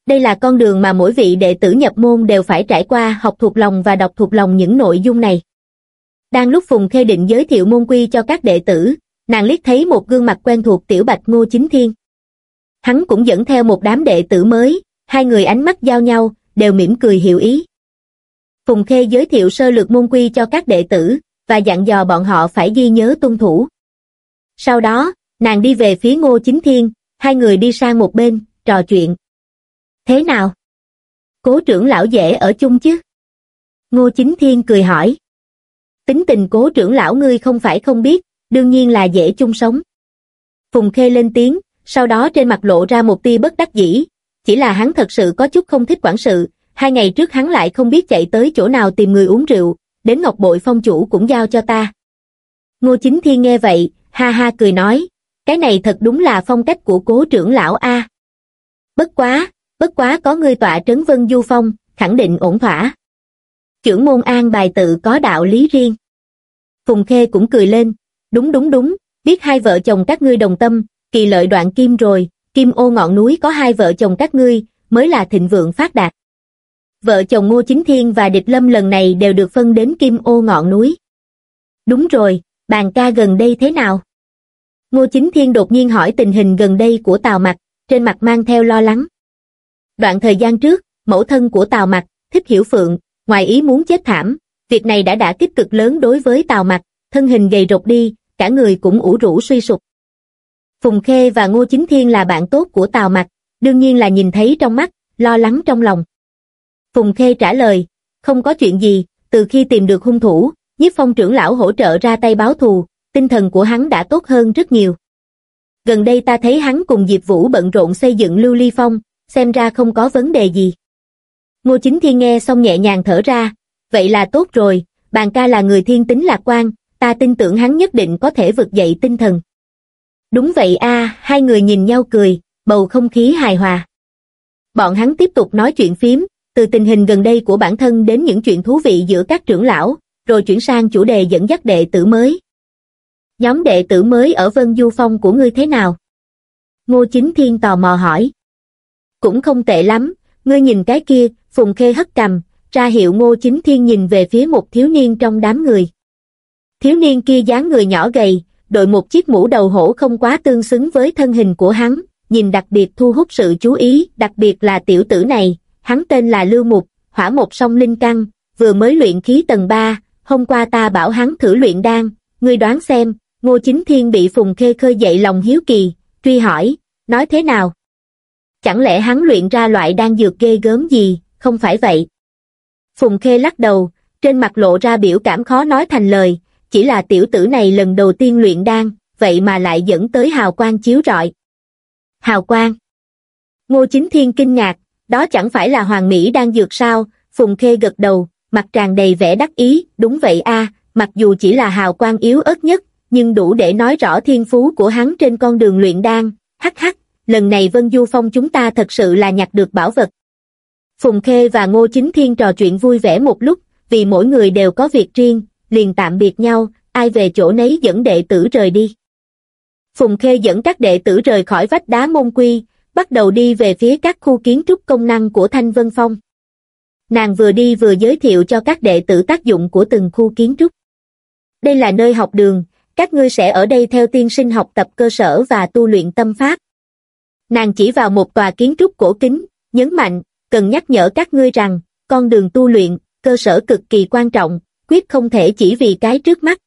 Đây là con đường mà mỗi vị đệ tử nhập môn đều phải trải qua học thuộc lòng và đọc thuộc lòng những nội dung này. Đang lúc Phùng Khê định giới thiệu môn quy cho các đệ tử, nàng liếc thấy một gương mặt quen thuộc tiểu bạch ngô chính thiên. Hắn cũng dẫn theo một đám đệ tử mới, hai người ánh mắt giao nhau, đều mỉm cười hiểu ý. Phùng Khê giới thiệu sơ lược môn quy cho các đệ tử, và dặn dò bọn họ phải ghi nhớ tuân thủ. Sau đó, nàng đi về phía Ngô Chính Thiên, hai người đi sang một bên, trò chuyện. Thế nào? Cố trưởng lão dễ ở chung chứ? Ngô Chính Thiên cười hỏi. Tính tình cố trưởng lão ngươi không phải không biết, đương nhiên là dễ chung sống. Phùng Khê lên tiếng, sau đó trên mặt lộ ra một tia bất đắc dĩ, chỉ là hắn thật sự có chút không thích quản sự, hai ngày trước hắn lại không biết chạy tới chỗ nào tìm người uống rượu, đến Ngọc Bội Phong chủ cũng giao cho ta. Ngô Chính Thiên nghe vậy, ha ha cười nói, cái này thật đúng là phong cách của cố trưởng lão A. Bất quá, bất quá có người tọa trấn vân du phong, khẳng định ổn thỏa. Chưởng môn an bài tự có đạo lý riêng. Phùng Khê cũng cười lên, đúng đúng đúng, biết hai vợ chồng các ngươi đồng tâm, kỳ lợi đoạn kim rồi, kim ô ngọn núi có hai vợ chồng các ngươi, mới là thịnh vượng phát đạt. Vợ chồng Ngô Chính Thiên và Địch Lâm lần này đều được phân đến kim ô ngọn núi. Đúng rồi, bàn ca gần đây thế nào? Ngô Chính Thiên đột nhiên hỏi tình hình gần đây của Tào Mặc, trên mặt mang theo lo lắng. Đoạn thời gian trước, mẫu thân của Tào Mặc, Thích Hiểu Phượng, ngoài ý muốn chết thảm, việc này đã đã kích cực lớn đối với Tào Mặc, thân hình gầy rột đi, cả người cũng ủ rũ suy sụp. Phùng Khê và Ngô Chính Thiên là bạn tốt của Tào Mặc, đương nhiên là nhìn thấy trong mắt, lo lắng trong lòng. Phùng Khê trả lời, không có chuyện gì, từ khi tìm được hung thủ, nhiếp phong trưởng lão hỗ trợ ra tay báo thù, tinh thần của hắn đã tốt hơn rất nhiều. Gần đây ta thấy hắn cùng Diệp Vũ bận rộn xây dựng lưu ly phong, xem ra không có vấn đề gì. Ngô Chính Thiên nghe xong nhẹ nhàng thở ra, vậy là tốt rồi, bàn ca là người thiên tính lạc quan, ta tin tưởng hắn nhất định có thể vực dậy tinh thần. Đúng vậy a, hai người nhìn nhau cười, bầu không khí hài hòa. Bọn hắn tiếp tục nói chuyện phím, từ tình hình gần đây của bản thân đến những chuyện thú vị giữa các trưởng lão, rồi chuyển sang chủ đề dẫn dắt đệ tử mới. Nhóm đệ tử mới ở Vân Du Phong của ngươi thế nào? Ngô Chính Thiên tò mò hỏi. Cũng không tệ lắm, ngươi nhìn cái kia, Phùng Khê hất cầm, ra hiệu Ngô Chính Thiên nhìn về phía một thiếu niên trong đám người. Thiếu niên kia dáng người nhỏ gầy, đội một chiếc mũ đầu hổ không quá tương xứng với thân hình của hắn, nhìn đặc biệt thu hút sự chú ý, đặc biệt là tiểu tử này, hắn tên là Lưu Mục, hỏa một song linh căn, vừa mới luyện khí tầng 3, hôm qua ta bảo hắn thử luyện đan, ngươi đoán xem, Ngô Chính Thiên bị Phùng Khê khơi dậy lòng hiếu kỳ, truy hỏi, nói thế nào? Chẳng lẽ hắn luyện ra loại đan dược ghê gớm gì, không phải vậy? Phùng Khê lắc đầu, trên mặt lộ ra biểu cảm khó nói thành lời, chỉ là tiểu tử này lần đầu tiên luyện đan, vậy mà lại dẫn tới hào quang chiếu rọi. Hào quang. Ngô Chính Thiên kinh ngạc, đó chẳng phải là hoàng mỹ đang dược sao, Phùng Khê gật đầu, mặt tràn đầy vẻ đắc ý, đúng vậy a, mặc dù chỉ là hào quang yếu ớt nhất, nhưng đủ để nói rõ thiên phú của hắn trên con đường luyện đan, hắc hắc, lần này Vân Du Phong chúng ta thật sự là nhặt được bảo vật. Phùng Khê và Ngô Chính Thiên trò chuyện vui vẻ một lúc, vì mỗi người đều có việc riêng, liền tạm biệt nhau, ai về chỗ nấy dẫn đệ tử rời đi. Phùng Khê dẫn các đệ tử rời khỏi vách đá môn quy, bắt đầu đi về phía các khu kiến trúc công năng của Thanh Vân Phong. Nàng vừa đi vừa giới thiệu cho các đệ tử tác dụng của từng khu kiến trúc. Đây là nơi học đường, các ngươi sẽ ở đây theo tiên sinh học tập cơ sở và tu luyện tâm pháp. Nàng chỉ vào một tòa kiến trúc cổ kính, nhấn mạnh, cần nhắc nhở các ngươi rằng, con đường tu luyện, cơ sở cực kỳ quan trọng, quyết không thể chỉ vì cái trước mắt.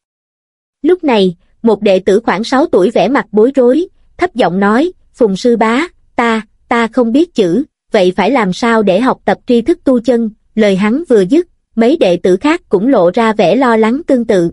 Lúc này, một đệ tử khoảng 6 tuổi vẻ mặt bối rối, thấp giọng nói, Phùng sư bá, ta, ta không biết chữ, vậy phải làm sao để học tập tri thức tu chân, lời hắn vừa dứt, mấy đệ tử khác cũng lộ ra vẻ lo lắng tương tự.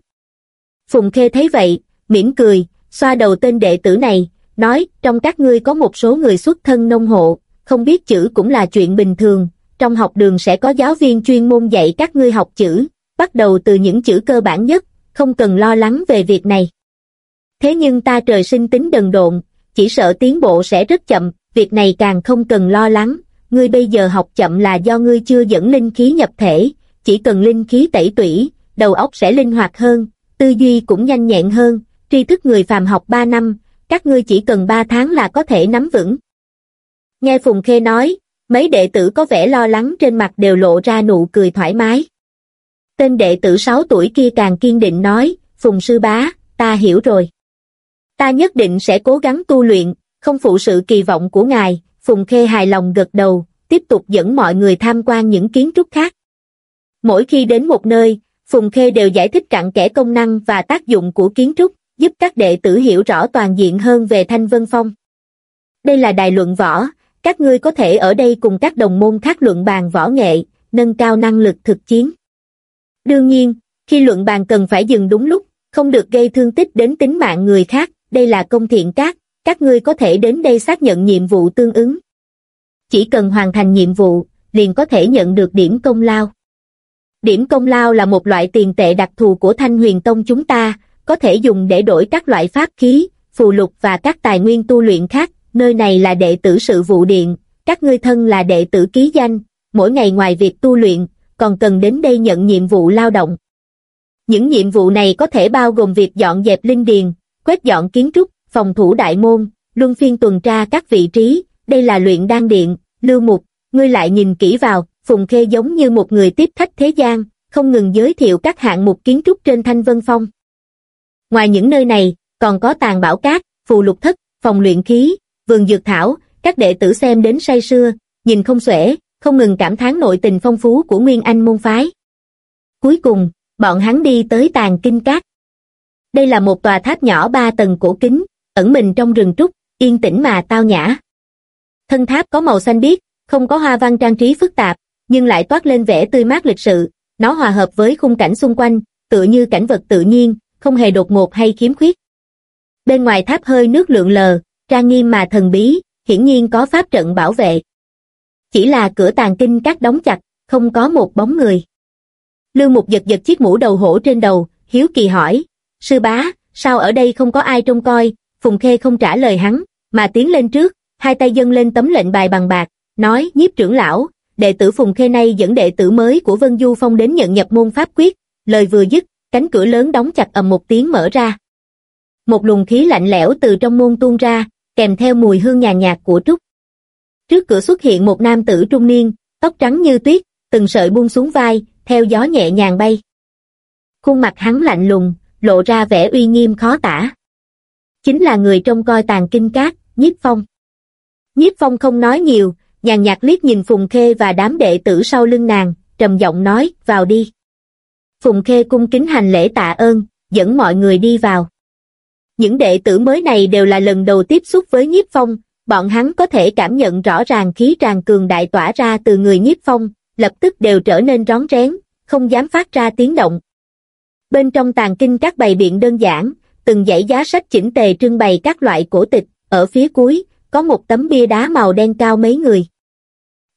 Phùng Khê thấy vậy, mỉm cười, xoa đầu tên đệ tử này, nói, trong các ngươi có một số người xuất thân nông hộ, không biết chữ cũng là chuyện bình thường, trong học đường sẽ có giáo viên chuyên môn dạy các ngươi học chữ, bắt đầu từ những chữ cơ bản nhất, không cần lo lắng về việc này. Thế nhưng ta trời sinh tính đần độn, chỉ sợ tiến bộ sẽ rất chậm, việc này càng không cần lo lắng, ngươi bây giờ học chậm là do ngươi chưa dẫn linh khí nhập thể, chỉ cần linh khí tẩy tủy, đầu óc sẽ linh hoạt hơn, tư duy cũng nhanh nhẹn hơn, tri thức người phàm học 3 năm, các ngươi chỉ cần 3 tháng là có thể nắm vững. Nghe Phùng Khê nói, mấy đệ tử có vẻ lo lắng trên mặt đều lộ ra nụ cười thoải mái. Tên đệ tử 6 tuổi kia càng kiên định nói, Phùng Sư Bá, ta hiểu rồi. Ta nhất định sẽ cố gắng tu luyện, không phụ sự kỳ vọng của ngài, Phùng Khê hài lòng gật đầu, tiếp tục dẫn mọi người tham quan những kiến trúc khác. Mỗi khi đến một nơi, Phùng Khê đều giải thích cặn kẽ công năng và tác dụng của kiến trúc, giúp các đệ tử hiểu rõ toàn diện hơn về Thanh Vân Phong. Đây là đài luận võ, các ngươi có thể ở đây cùng các đồng môn khác luận bàn võ nghệ, nâng cao năng lực thực chiến. Đương nhiên, khi luận bàn cần phải dừng đúng lúc, không được gây thương tích đến tính mạng người khác, đây là công thiện các các ngươi có thể đến đây xác nhận nhiệm vụ tương ứng. Chỉ cần hoàn thành nhiệm vụ, liền có thể nhận được điểm công lao. Điểm công lao là một loại tiền tệ đặc thù của Thanh Huyền Tông chúng ta, có thể dùng để đổi các loại pháp khí, phù lục và các tài nguyên tu luyện khác, nơi này là đệ tử sự vụ điện, các ngươi thân là đệ tử ký danh, mỗi ngày ngoài việc tu luyện, còn cần đến đây nhận nhiệm vụ lao động. Những nhiệm vụ này có thể bao gồm việc dọn dẹp linh điền, quét dọn kiến trúc, phòng thủ đại môn, luân phiên tuần tra các vị trí, đây là luyện đan điện, lưu mục, ngươi lại nhìn kỹ vào, Phùng Khê giống như một người tiếp khách thế gian, không ngừng giới thiệu các hạng mục kiến trúc trên Thanh Vân Phong. Ngoài những nơi này, còn có tàn bảo cát, phù lục thất, phòng luyện khí, vườn dược thảo, các đệ tử xem đến say sưa, nhìn không xuể, không ngừng cảm thán nội tình phong phú của Nguyên Anh môn phái. Cuối cùng, bọn hắn đi tới tàn kinh cát. Đây là một tòa tháp nhỏ ba tầng cổ kính, ẩn mình trong rừng trúc, yên tĩnh mà tao nhã. Thân tháp có màu xanh biếc, không có hoa văn trang trí phức tạp, nhưng lại toát lên vẻ tươi mát lịch sự, nó hòa hợp với khung cảnh xung quanh, tựa như cảnh vật tự nhiên, không hề đột ngột hay khiếm khuyết. Bên ngoài tháp hơi nước lượn lờ, trang nghiêm mà thần bí, hiển nhiên có pháp trận bảo vệ. Chỉ là cửa tàn kinh các đóng chặt, không có một bóng người. Lưu Mục giật giật chiếc mũ đầu hổ trên đầu, hiếu kỳ hỏi, sư bá, sao ở đây không có ai trông coi, Phùng Khê không trả lời hắn, mà tiến lên trước, hai tay dâng lên tấm lệnh bài bằng bạc, nói nhiếp trưởng lão, đệ tử Phùng Khê nay dẫn đệ tử mới của Vân Du Phong đến nhận nhập môn pháp quyết, lời vừa dứt, cánh cửa lớn đóng chặt ầm một tiếng mở ra. Một luồng khí lạnh lẽo từ trong môn tuôn ra, kèm theo mùi hương nhàn nhạt của trúc. Trước cửa xuất hiện một nam tử trung niên, tóc trắng như tuyết, từng sợi buông xuống vai, theo gió nhẹ nhàng bay. Khuôn mặt hắn lạnh lùng, lộ ra vẻ uy nghiêm khó tả. Chính là người trông coi tàn kinh cát, Nhiếp Phong. Nhiếp Phong không nói nhiều, nhàn nhạt liếc nhìn Phùng Khê và đám đệ tử sau lưng nàng, trầm giọng nói, vào đi. Phùng Khê cung kính hành lễ tạ ơn, dẫn mọi người đi vào. Những đệ tử mới này đều là lần đầu tiếp xúc với nhiếp phong, bọn hắn có thể cảm nhận rõ ràng khí tràn cường đại tỏa ra từ người nhiếp phong, lập tức đều trở nên rón rén, không dám phát ra tiếng động. Bên trong tàn kinh các bày biện đơn giản, từng dãy giá sách chỉnh tề trưng bày các loại cổ tịch, ở phía cuối, có một tấm bia đá màu đen cao mấy người.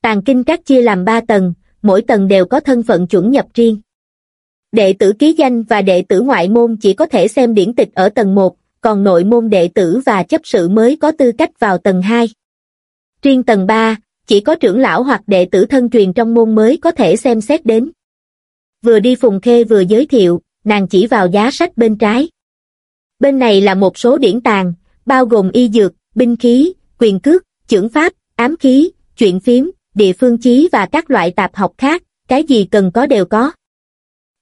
tàng kinh các chia làm ba tầng, mỗi tầng đều có thân phận chuẩn nhập riêng. Đệ tử ký danh và đệ tử ngoại môn chỉ có thể xem điển tịch ở tầng 1, còn nội môn đệ tử và chấp sự mới có tư cách vào tầng 2. Riêng tầng 3, chỉ có trưởng lão hoặc đệ tử thân truyền trong môn mới có thể xem xét đến. Vừa đi Phùng Khê vừa giới thiệu, nàng chỉ vào giá sách bên trái. Bên này là một số điển tàng, bao gồm y dược, binh khí, quyền cước, chưởng pháp, ám khí, chuyện phím, địa phương chí và các loại tạp học khác, cái gì cần có đều có.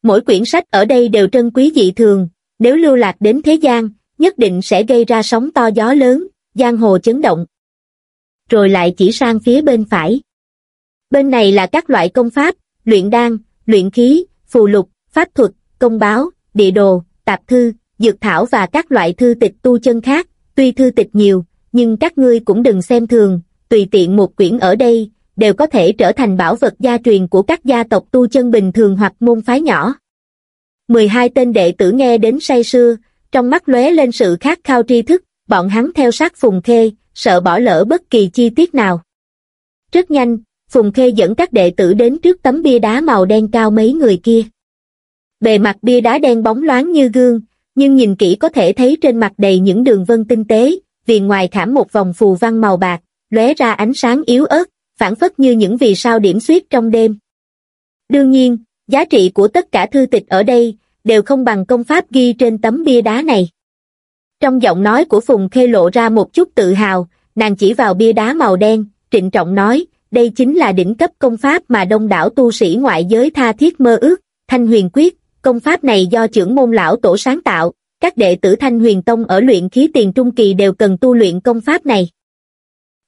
Mỗi quyển sách ở đây đều trân quý dị thường, nếu lưu lạc đến thế gian, nhất định sẽ gây ra sóng to gió lớn, giang hồ chấn động. Rồi lại chỉ sang phía bên phải. Bên này là các loại công pháp, luyện đan, luyện khí, phù lục, pháp thuật, công báo, địa đồ, tạp thư, dược thảo và các loại thư tịch tu chân khác, tuy thư tịch nhiều, nhưng các ngươi cũng đừng xem thường, tùy tiện một quyển ở đây, đều có thể trở thành bảo vật gia truyền của các gia tộc tu chân bình thường hoặc môn phái nhỏ. 12 tên đệ tử nghe đến say sưa, trong mắt lóe lên sự khát khao tri thức, bọn hắn theo sát Phùng Khê, sợ bỏ lỡ bất kỳ chi tiết nào. Rất nhanh, Phùng Khê dẫn các đệ tử đến trước tấm bia đá màu đen cao mấy người kia. Bề mặt bia đá đen bóng loáng như gương, nhưng nhìn kỹ có thể thấy trên mặt đầy những đường vân tinh tế, viền ngoài khảm một vòng phù văn màu bạc, lóe ra ánh sáng yếu ớt, phản phất như những vì sao điểm xuyết trong đêm. Đương nhiên, giá trị của tất cả thư tịch ở đây đều không bằng công pháp ghi trên tấm bia đá này. Trong giọng nói của Phùng Khê lộ ra một chút tự hào, nàng chỉ vào bia đá màu đen, trịnh trọng nói, đây chính là đỉnh cấp công pháp mà đông đảo tu sĩ ngoại giới tha thiết mơ ước, Thanh Huyền Quyết, công pháp này do trưởng môn lão tổ sáng tạo, các đệ tử Thanh Huyền Tông ở luyện khí tiền trung kỳ đều cần tu luyện công pháp này.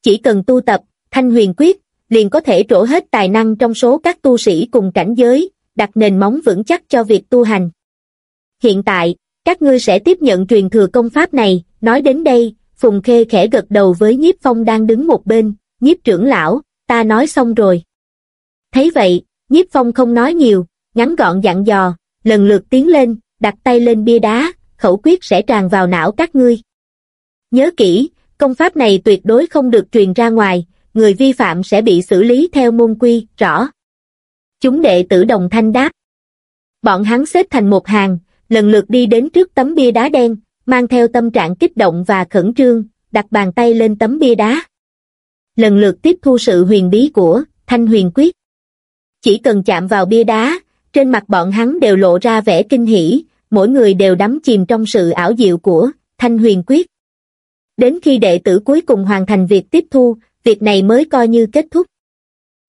Chỉ cần tu tập, Thanh Huyền Quyết, liền có thể trổ hết tài năng trong số các tu sĩ cùng cảnh giới, đặt nền móng vững chắc cho việc tu hành. Hiện tại, các ngươi sẽ tiếp nhận truyền thừa công pháp này, nói đến đây, Phùng Khê khẽ gật đầu với nhiếp phong đang đứng một bên, nhiếp trưởng lão, ta nói xong rồi. Thấy vậy, nhiếp phong không nói nhiều, ngắn gọn dặn dò, lần lượt tiến lên, đặt tay lên bia đá, khẩu quyết sẽ tràn vào não các ngươi. Nhớ kỹ, công pháp này tuyệt đối không được truyền ra ngoài, người vi phạm sẽ bị xử lý theo môn quy, rõ. Chúng đệ tử đồng thanh đáp. Bọn hắn xếp thành một hàng, lần lượt đi đến trước tấm bia đá đen, mang theo tâm trạng kích động và khẩn trương, đặt bàn tay lên tấm bia đá. lần lượt tiếp thu sự huyền bí của Thanh Huyền Quyết. Chỉ cần chạm vào bia đá, trên mặt bọn hắn đều lộ ra vẻ kinh hỉ, mỗi người đều đắm chìm trong sự ảo diệu của Thanh Huyền Quyết. Đến khi đệ tử cuối cùng hoàn thành việc tiếp thu, việc này mới coi như kết thúc.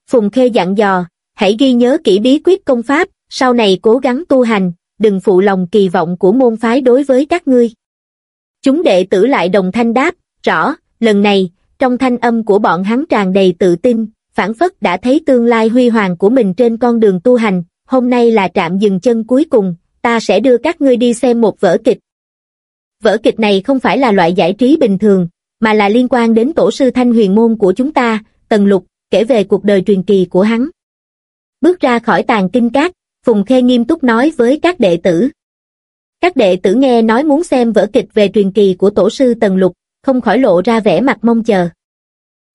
Phùng Khê dặn dò, hãy ghi nhớ kỹ bí quyết công pháp, sau này cố gắng tu hành, đừng phụ lòng kỳ vọng của môn phái đối với các ngươi. Chúng đệ tử lại đồng thanh đáp, rõ, lần này, trong thanh âm của bọn hắn tràn đầy tự tin, phản phất đã thấy tương lai huy hoàng của mình trên con đường tu hành, hôm nay là trạm dừng chân cuối cùng, ta sẽ đưa các ngươi đi xem một vở kịch. Vở kịch này không phải là loại giải trí bình thường, mà là liên quan đến tổ sư thanh huyền môn của chúng ta, Tần Lục, kể về cuộc đời truyền kỳ của hắn. Bước ra khỏi tàn kinh cát, Phùng Khê nghiêm túc nói với các đệ tử. Các đệ tử nghe nói muốn xem vở kịch về truyền kỳ của tổ sư Tần Lục, không khỏi lộ ra vẻ mặt mong chờ.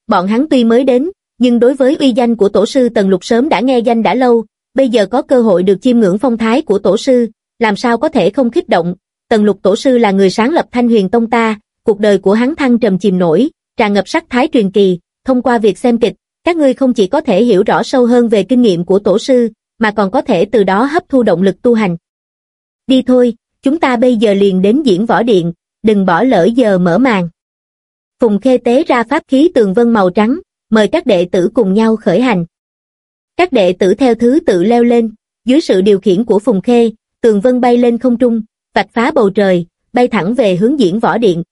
Bọn hắn tuy mới đến, nhưng đối với uy danh của tổ sư Tần Lục sớm đã nghe danh đã lâu, bây giờ có cơ hội được chiêm ngưỡng phong thái của tổ sư, làm sao có thể không kích động. Tần Lục tổ sư là người sáng lập Thanh Huyền Tông ta, cuộc đời của hắn thăng trầm chìm nổi, tràn ngập sắc thái truyền kỳ, thông qua việc xem kịch, các ngươi không chỉ có thể hiểu rõ sâu hơn về kinh nghiệm của tổ sư, mà còn có thể từ đó hấp thu động lực tu hành. Đi thôi, chúng ta bây giờ liền đến diễn võ điện, đừng bỏ lỡ giờ mở màn. Phùng Khê tế ra pháp khí tường vân màu trắng, mời các đệ tử cùng nhau khởi hành. Các đệ tử theo thứ tự leo lên, dưới sự điều khiển của Phùng Khê, tường vân bay lên không trung, vạch phá bầu trời, bay thẳng về hướng diễn võ điện.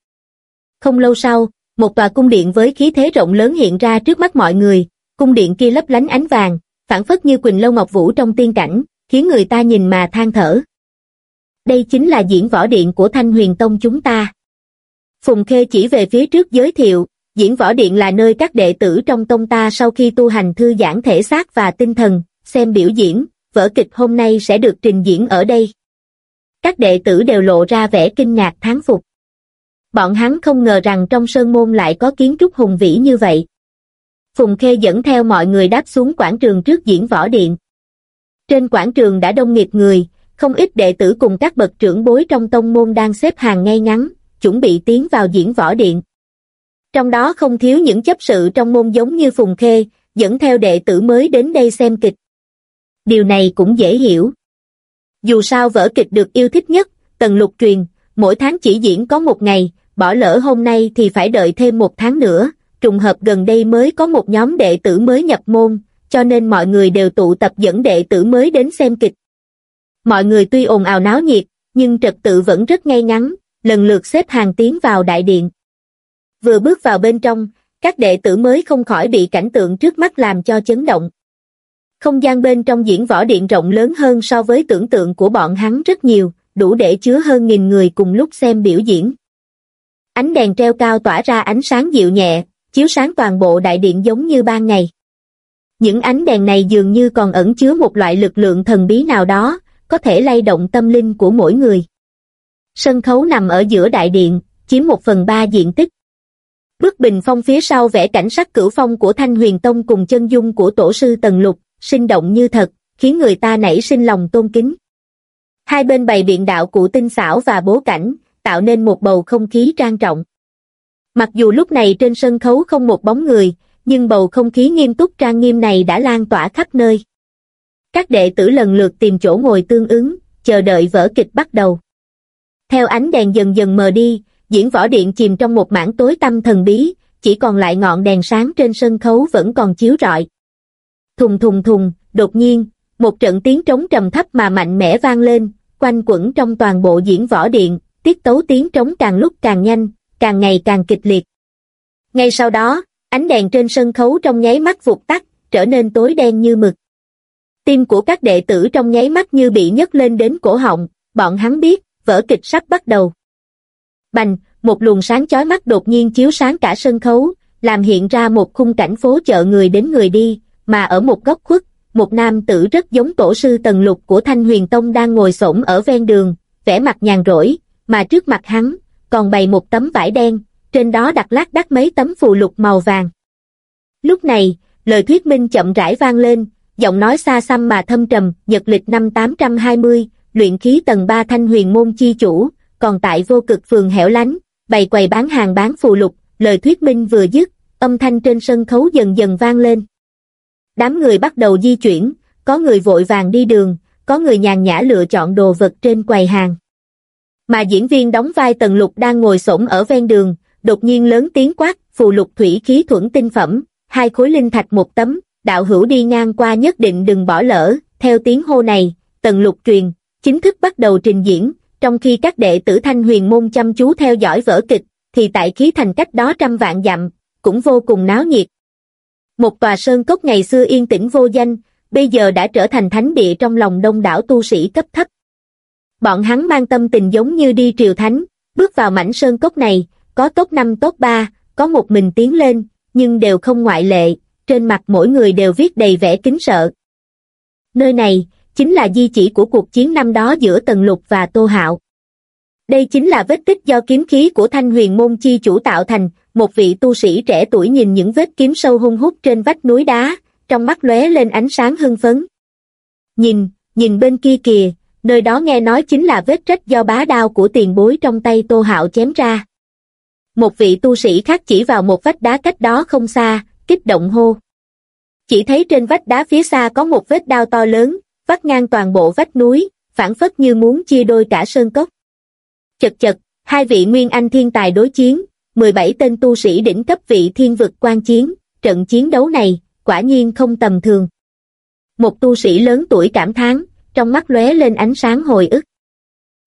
Không lâu sau, một tòa cung điện với khí thế rộng lớn hiện ra trước mắt mọi người, cung điện kia lấp lánh ánh vàng, phản phất như Quỳnh Lâu Ngọc Vũ trong tiên cảnh, khiến người ta nhìn mà than thở. Đây chính là diễn võ điện của Thanh Huyền Tông chúng ta. Phùng Khê chỉ về phía trước giới thiệu, diễn võ điện là nơi các đệ tử trong tông ta sau khi tu hành thư giãn thể xác và tinh thần, xem biểu diễn, vở kịch hôm nay sẽ được trình diễn ở đây. Các đệ tử đều lộ ra vẻ kinh ngạc thán phục. Bọn hắn không ngờ rằng trong sơn môn lại có kiến trúc hùng vĩ như vậy. Phùng Khê dẫn theo mọi người đáp xuống quảng trường trước diễn võ điện. Trên quảng trường đã đông nghịt người, không ít đệ tử cùng các bậc trưởng bối trong tông môn đang xếp hàng ngay ngắn, chuẩn bị tiến vào diễn võ điện. Trong đó không thiếu những chấp sự trong môn giống như Phùng Khê, dẫn theo đệ tử mới đến đây xem kịch. Điều này cũng dễ hiểu. Dù sao vở kịch được yêu thích nhất, tần lục truyền, mỗi tháng chỉ diễn có một ngày, bỏ lỡ hôm nay thì phải đợi thêm một tháng nữa, trùng hợp gần đây mới có một nhóm đệ tử mới nhập môn, cho nên mọi người đều tụ tập dẫn đệ tử mới đến xem kịch. Mọi người tuy ồn ào náo nhiệt, nhưng trật tự vẫn rất ngay ngắn, lần lượt xếp hàng tiến vào đại điện. Vừa bước vào bên trong, các đệ tử mới không khỏi bị cảnh tượng trước mắt làm cho chấn động. Không gian bên trong diễn võ điện rộng lớn hơn so với tưởng tượng của bọn hắn rất nhiều, đủ để chứa hơn nghìn người cùng lúc xem biểu diễn. Ánh đèn treo cao tỏa ra ánh sáng dịu nhẹ, chiếu sáng toàn bộ đại điện giống như ban ngày. Những ánh đèn này dường như còn ẩn chứa một loại lực lượng thần bí nào đó, có thể lay động tâm linh của mỗi người. Sân khấu nằm ở giữa đại điện, chiếm một phần ba diện tích. Bức bình phong phía sau vẽ cảnh sắc cửu phong của Thanh Huyền Tông cùng chân dung của tổ sư Tần Lục, sinh động như thật, khiến người ta nảy sinh lòng tôn kính. Hai bên bày biện đạo cụ tinh xảo và bố cảnh, tạo nên một bầu không khí trang trọng. Mặc dù lúc này trên sân khấu không một bóng người, nhưng bầu không khí nghiêm túc trang nghiêm này đã lan tỏa khắp nơi. Các đệ tử lần lượt tìm chỗ ngồi tương ứng, chờ đợi vở kịch bắt đầu. Theo ánh đèn dần dần mờ đi, diễn võ điện chìm trong một mảng tối tăm thần bí, chỉ còn lại ngọn đèn sáng trên sân khấu vẫn còn chiếu rọi. Thùng thùng thùng, đột nhiên, một trận tiếng trống trầm thấp mà mạnh mẽ vang lên, quanh quẩn trong toàn bộ diễn võ điện, tiết tấu tiếng trống càng lúc càng nhanh, càng ngày càng kịch liệt. Ngay sau đó, ánh đèn trên sân khấu trong nháy mắt vụt tắt, trở nên tối đen như mực. Tim của các đệ tử trong nháy mắt như bị nhấc lên đến cổ họng, bọn hắn biết, vở kịch sắp bắt đầu. Bành, một luồng sáng chói mắt đột nhiên chiếu sáng cả sân khấu, làm hiện ra một khung cảnh phố chợ người đến người đi, mà ở một góc khuất, một nam tử rất giống tổ sư Tần Lục của Thanh Huyền Tông đang ngồi xổm ở ven đường, vẻ mặt nhàn rỗi, mà trước mặt hắn, còn bày một tấm vải đen, trên đó đặt lác đác mấy tấm phù lục màu vàng. Lúc này, lời thuyết minh chậm rãi vang lên, giọng nói xa xăm mà thâm trầm, nhật lịch năm 820, luyện khí tầng 3 thanh huyền môn chi chủ, còn tại vô cực phường hẻo lánh, bày quầy bán hàng bán phù lục, lời thuyết minh vừa dứt, âm thanh trên sân khấu dần dần vang lên. Đám người bắt đầu di chuyển, có người vội vàng đi đường, có người nhàn nhã lựa chọn đồ vật trên quầy hàng. Mà diễn viên đóng vai Tần Lục đang ngồi xổm ở ven đường, đột nhiên lớn tiếng quát, phù lục thủy khí thuẫn tinh phẩm, hai khối linh thạch một tấm, đạo hữu đi ngang qua nhất định đừng bỏ lỡ, theo tiếng hô này, Tần Lục truyền, chính thức bắt đầu trình diễn, trong khi các đệ tử thanh huyền môn chăm chú theo dõi vở kịch, thì tại khí thành cách đó trăm vạn dặm, cũng vô cùng náo nhiệt. Một tòa sơn cốc ngày xưa yên tĩnh vô danh, bây giờ đã trở thành thánh địa trong lòng đông đảo tu sĩ cấp thấp. Bọn hắn mang tâm tình giống như đi triều thánh, bước vào mảnh sơn cốc này, có tốt năm tốt ba, có một mình tiến lên, nhưng đều không ngoại lệ, trên mặt mỗi người đều viết đầy vẻ kính sợ. Nơi này, chính là di chỉ của cuộc chiến năm đó giữa Tần Lục và Tô Hạo. Đây chính là vết tích do kiếm khí của thanh huyền môn chi chủ tạo thành, một vị tu sĩ trẻ tuổi nhìn những vết kiếm sâu hung hút trên vách núi đá, trong mắt lóe lên ánh sáng hưng phấn. Nhìn, nhìn bên kia kìa, nơi đó nghe nói chính là vết rách do bá đao của tiền bối trong tay Tô Hạo chém ra. Một vị tu sĩ khác chỉ vào một vách đá cách đó không xa, kích động hô. Chỉ thấy trên vách đá phía xa có một vết đao to lớn, vắt ngang toàn bộ vách núi, phản phất như muốn chia đôi cả sơn cốc. Chật chật, hai vị nguyên anh thiên tài đối chiến, 17 tên tu sĩ đỉnh cấp vị thiên vực quan chiến, trận chiến đấu này, quả nhiên không tầm thường. Một tu sĩ lớn tuổi cảm thán, trong mắt lóe lên ánh sáng hồi ức.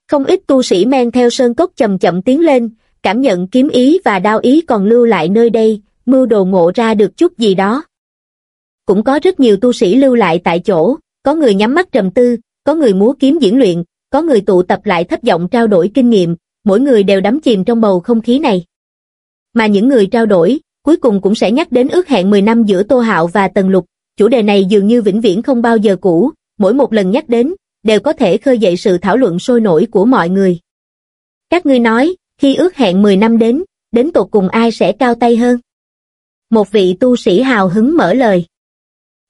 Không ít tu sĩ men theo sơn cốc chậm chậm tiến lên, cảm nhận kiếm ý và đao ý còn lưu lại nơi đây, mưu đồ ngộ ra được chút gì đó. Cũng có rất nhiều tu sĩ lưu lại tại chỗ, có người nhắm mắt trầm tư, có người múa kiếm diễn luyện, có người tụ tập lại thấp giọng trao đổi kinh nghiệm, mỗi người đều đắm chìm trong bầu không khí này. Mà những người trao đổi, cuối cùng cũng sẽ nhắc đến ước hẹn 10 năm giữa Tô Hạo và Tần Lục, chủ đề này dường như vĩnh viễn không bao giờ cũ, mỗi một lần nhắc đến, đều có thể khơi dậy sự thảo luận sôi nổi của mọi người. Các ngươi nói, khi ước hẹn 10 năm đến, đến tột cùng ai sẽ cao tay hơn? Một vị tu sĩ hào hứng mở lời.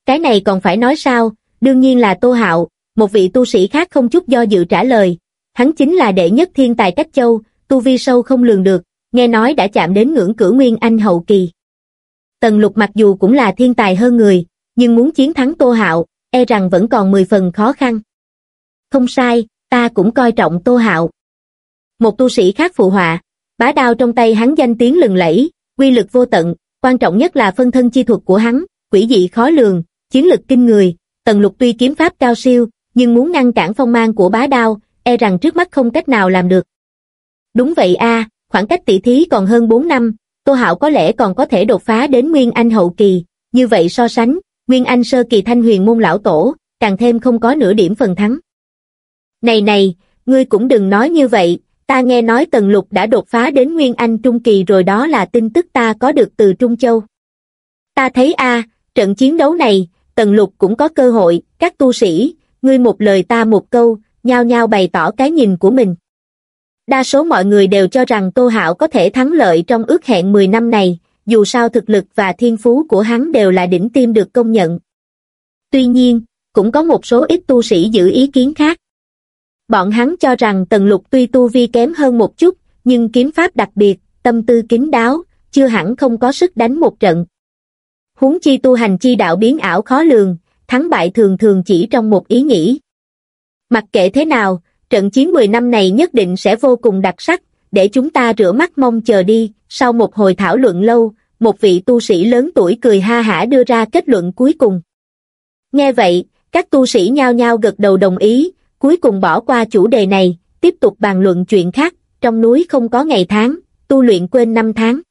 Cái này còn phải nói sao, đương nhiên là Tô Hạo, một vị tu sĩ khác không chút do dự trả lời. Hắn chính là đệ nhất thiên tài cách châu, tu vi sâu không lường được, nghe nói đã chạm đến ngưỡng cửa nguyên anh hậu kỳ. Tần lục mặc dù cũng là thiên tài hơn người, nhưng muốn chiến thắng Tô Hạo, e rằng vẫn còn 10 phần khó khăn. Không sai, ta cũng coi trọng Tô Hạo. Một tu sĩ khác phụ họa, bá đao trong tay hắn danh tiếng lừng lẫy, quy lực vô tận, quan trọng nhất là phân thân chi thuật của hắn, quỷ dị khó lường, chiến lực kinh người, tần lục tuy kiếm pháp cao siêu, nhưng muốn ngăn cản phong mang của bá đao, e rằng trước mắt không cách nào làm được. Đúng vậy a, khoảng cách tỷ thí còn hơn 4 năm, Tô Hạo có lẽ còn có thể đột phá đến Nguyên Anh hậu kỳ, như vậy so sánh, Nguyên Anh sơ kỳ thanh huyền môn lão tổ, càng thêm không có nửa điểm phần thắng. Này này, ngươi cũng đừng nói như vậy, ta nghe nói Tần Lục đã đột phá đến Nguyên Anh trung kỳ rồi đó là tin tức ta có được từ Trung Châu. Ta thấy a, trận chiến đấu này, Tần Lục cũng có cơ hội, các tu sĩ, ngươi một lời ta một câu, nhao nhao bày tỏ cái nhìn của mình. Đa số mọi người đều cho rằng Tô Hạo có thể thắng lợi trong ước hẹn 10 năm này, dù sao thực lực và thiên phú của hắn đều là đỉnh tiêm được công nhận. Tuy nhiên, cũng có một số ít tu sĩ giữ ý kiến khác. Bọn hắn cho rằng Tần Lục tuy tu vi kém hơn một chút, nhưng kiếm pháp đặc biệt, tâm tư kín đáo, chưa hẳn không có sức đánh một trận. Huống chi tu hành chi đạo biến ảo khó lường, thắng bại thường thường chỉ trong một ý nghĩ. Mặc kệ thế nào, trận chiến 10 năm này nhất định sẽ vô cùng đặc sắc, để chúng ta rửa mắt mong chờ đi, sau một hồi thảo luận lâu, một vị tu sĩ lớn tuổi cười ha hả đưa ra kết luận cuối cùng. Nghe vậy, các tu sĩ nhao nhao gật đầu đồng ý, cuối cùng bỏ qua chủ đề này, tiếp tục bàn luận chuyện khác, trong núi không có ngày tháng, tu luyện quên năm tháng.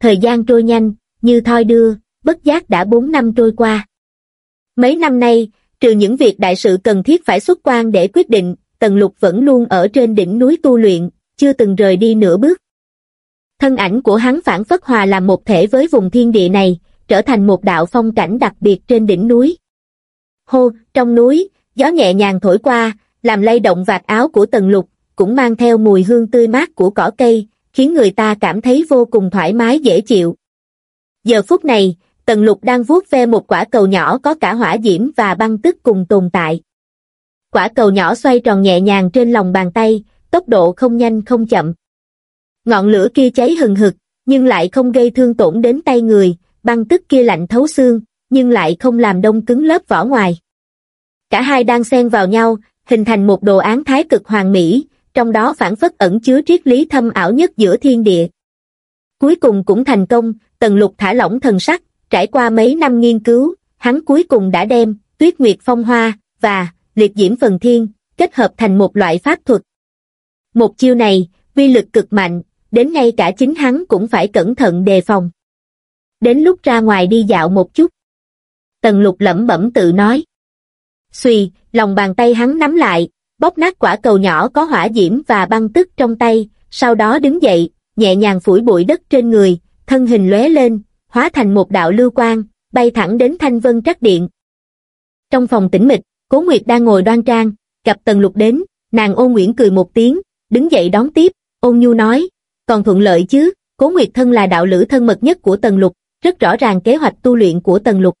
Thời gian trôi nhanh, như thoi đưa, bất giác đã 4 năm trôi qua. Mấy năm nay, trừ những việc đại sự cần thiết phải xuất quan để quyết định, Tần Lục vẫn luôn ở trên đỉnh núi tu luyện, chưa từng rời đi nửa bước. Thân ảnh của hắn phản phất hòa làm một thể với vùng thiên địa này, trở thành một đạo phong cảnh đặc biệt trên đỉnh núi. Hô, trong núi, gió nhẹ nhàng thổi qua, làm lay động vạt áo của Tần Lục, cũng mang theo mùi hương tươi mát của cỏ cây, khiến người ta cảm thấy vô cùng thoải mái dễ chịu. Giờ phút này, Tần Lục đang vuốt ve một quả cầu nhỏ có cả hỏa diễm và băng tức cùng tồn tại. Quả cầu nhỏ xoay tròn nhẹ nhàng trên lòng bàn tay, tốc độ không nhanh không chậm. Ngọn lửa kia cháy hừng hực, nhưng lại không gây thương tổn đến tay người, băng tức kia lạnh thấu xương, nhưng lại không làm đông cứng lớp vỏ ngoài. Cả hai đang xen vào nhau, hình thành một đồ án thái cực hoàn mỹ, trong đó phản phất ẩn chứa triết lý thâm ảo nhất giữa thiên địa. Cuối cùng cũng thành công, Tần Lục thả lỏng thần sắc, trải qua mấy năm nghiên cứu, hắn cuối cùng đã đem Tuyết Nguyệt Phong Hoa và Liệt Diễm Phần Thiên kết hợp thành một loại pháp thuật. Một chiêu này, vi lực cực mạnh, đến ngay cả chính hắn cũng phải cẩn thận đề phòng. Đến lúc ra ngoài đi dạo một chút. Tần lục lẩm bẩm tự nói. Xùy, lòng bàn tay hắn nắm lại, bóp nát quả cầu nhỏ có hỏa diễm và băng tức trong tay, sau đó đứng dậy, nhẹ nhàng phủi bụi đất trên người, thân hình lóe lên, hóa thành một đạo lưu quang, bay thẳng đến thanh vân trắc điện. Trong phòng tĩnh mịch, Cố Nguyệt đang ngồi đoan trang, gặp Tần Lục đến, nàng ôn nguyễn cười một tiếng, đứng dậy đón tiếp, ôn nhu nói, còn thuận lợi chứ, Cố Nguyệt thân là đạo lữ thân mật nhất của Tần Lục, rất rõ ràng kế hoạch tu luyện của Tần Lục.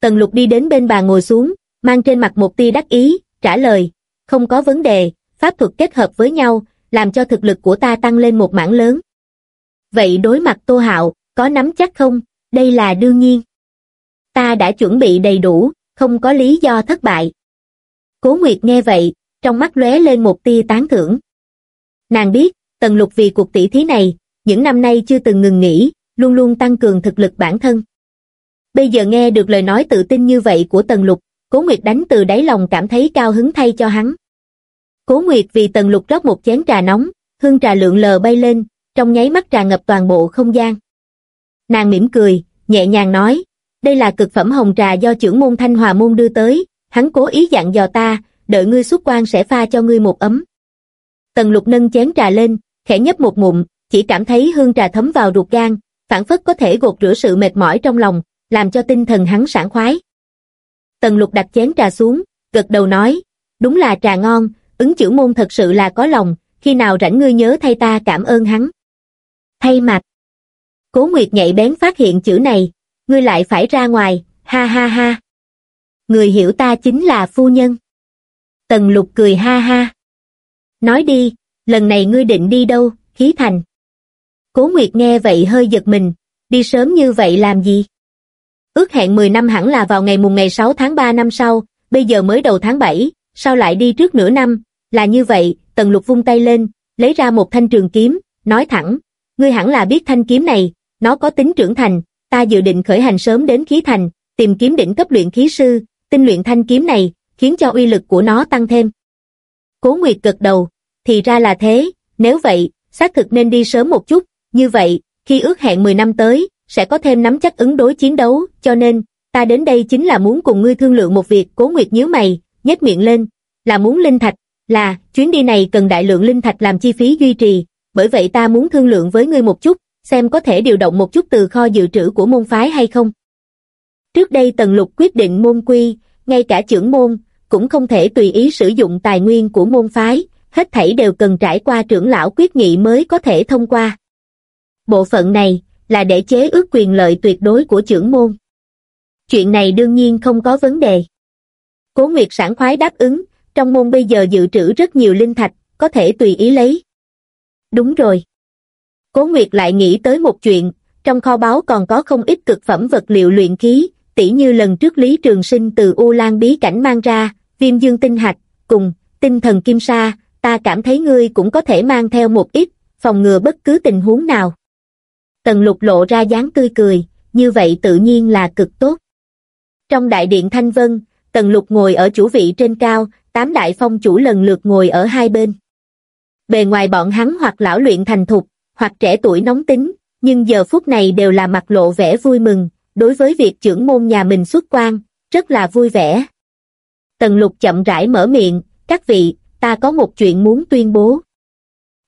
Tần Lục đi đến bên bà ngồi xuống, mang trên mặt một tia đắc ý, trả lời, không có vấn đề, pháp thuật kết hợp với nhau, làm cho thực lực của ta tăng lên một mảng lớn. Vậy đối mặt Tô Hạo, có nắm chắc không? Đây là đương nhiên. Ta đã chuẩn bị đầy đủ, không có lý do thất bại. Cố Nguyệt nghe vậy, trong mắt lóe lên một tia tán thưởng. Nàng biết, Tần Lục vì cuộc tỷ thí này, những năm nay chưa từng ngừng nghỉ, luôn luôn tăng cường thực lực bản thân. Bây giờ nghe được lời nói tự tin như vậy của Tần Lục, Cố Nguyệt đánh từ đáy lòng cảm thấy cao hứng thay cho hắn. Cố Nguyệt vì Tần Lục rót một chén trà nóng, hương trà lượn lờ bay lên, trong nháy mắt trà ngập toàn bộ không gian. Nàng mỉm cười, nhẹ nhàng nói, đây là cực phẩm hồng trà do trưởng môn Thanh Hòa Môn đưa tới, hắn cố ý dặn dò ta, đợi ngươi xuất quan sẽ pha cho ngươi một ấm. Tần lục nâng chén trà lên, khẽ nhấp một ngụm, chỉ cảm thấy hương trà thấm vào ruột gan, phản phất có thể gột rửa sự mệt mỏi trong lòng, làm cho tinh thần hắn sảng khoái. Tần lục đặt chén trà xuống, gật đầu nói, đúng là trà ngon, ứng chữ môn thật sự là có lòng, khi nào rảnh ngươi nhớ thay ta cảm ơn hắn. Thay mặt. Cố Nguyệt nhạy bén phát hiện chữ này, ngươi lại phải ra ngoài, ha ha ha. Người hiểu ta chính là phu nhân. Tần lục cười ha ha. Nói đi, lần này ngươi định đi đâu, khí thành. Cố Nguyệt nghe vậy hơi giật mình, đi sớm như vậy làm gì? Ước hẹn 10 năm hẳn là vào ngày mùng ngày 6 tháng 3 năm sau, bây giờ mới đầu tháng 7, sao lại đi trước nửa năm? Là như vậy, Tần Lục vung tay lên, lấy ra một thanh trường kiếm, nói thẳng, ngươi hẳn là biết thanh kiếm này, nó có tính trưởng thành, ta dự định khởi hành sớm đến khí thành, tìm kiếm đỉnh cấp luyện khí sư, tinh luyện thanh kiếm này, khiến cho uy lực của nó tăng thêm. Cố Nguyệt gật đầu, thì ra là thế, nếu vậy, xác thực nên đi sớm một chút, như vậy, khi ước hẹn 10 năm tới, sẽ có thêm nắm chắc ứng đối chiến đấu, cho nên, ta đến đây chính là muốn cùng ngươi thương lượng một việc, Cố Nguyệt nhíu mày, nhếch miệng lên, là muốn linh thạch, là, chuyến đi này cần đại lượng linh thạch làm chi phí duy trì, bởi vậy ta muốn thương lượng với ngươi một chút, xem có thể điều động một chút từ kho dự trữ của môn phái hay không. Trước đây Tần Lục quyết định môn quy, ngay cả trưởng môn, cũng không thể tùy ý sử dụng tài nguyên của môn phái, hết thảy đều cần trải qua trưởng lão quyết nghị mới có thể thông qua. Bộ phận này, là để chế ước quyền lợi tuyệt đối của trưởng môn. Chuyện này đương nhiên không có vấn đề. Cố Nguyệt sảng khoái đáp ứng, trong môn bây giờ dự trữ rất nhiều linh thạch, có thể tùy ý lấy. Đúng rồi. Cố Nguyệt lại nghĩ tới một chuyện, trong kho báu còn có không ít cực phẩm vật liệu luyện khí, tỉ như lần trước Lý Trường Sinh từ U Lan bí cảnh mang ra, viêm dương tinh hạch, cùng, tinh thần kim sa, ta cảm thấy ngươi cũng có thể mang theo một ít, phòng ngừa bất cứ tình huống nào. Tần lục lộ ra dáng tươi cười, như vậy tự nhiên là cực tốt. Trong đại điện Thanh Vân, Tần lục ngồi ở chủ vị trên cao, tám đại phong chủ lần lượt ngồi ở hai bên. Bề ngoài bọn hắn hoặc lão luyện thành thục, hoặc trẻ tuổi nóng tính, nhưng giờ phút này đều là mặt lộ vẻ vui mừng, đối với việc trưởng môn nhà mình xuất quan, rất là vui vẻ. Tần lục chậm rãi mở miệng, các vị, ta có một chuyện muốn tuyên bố.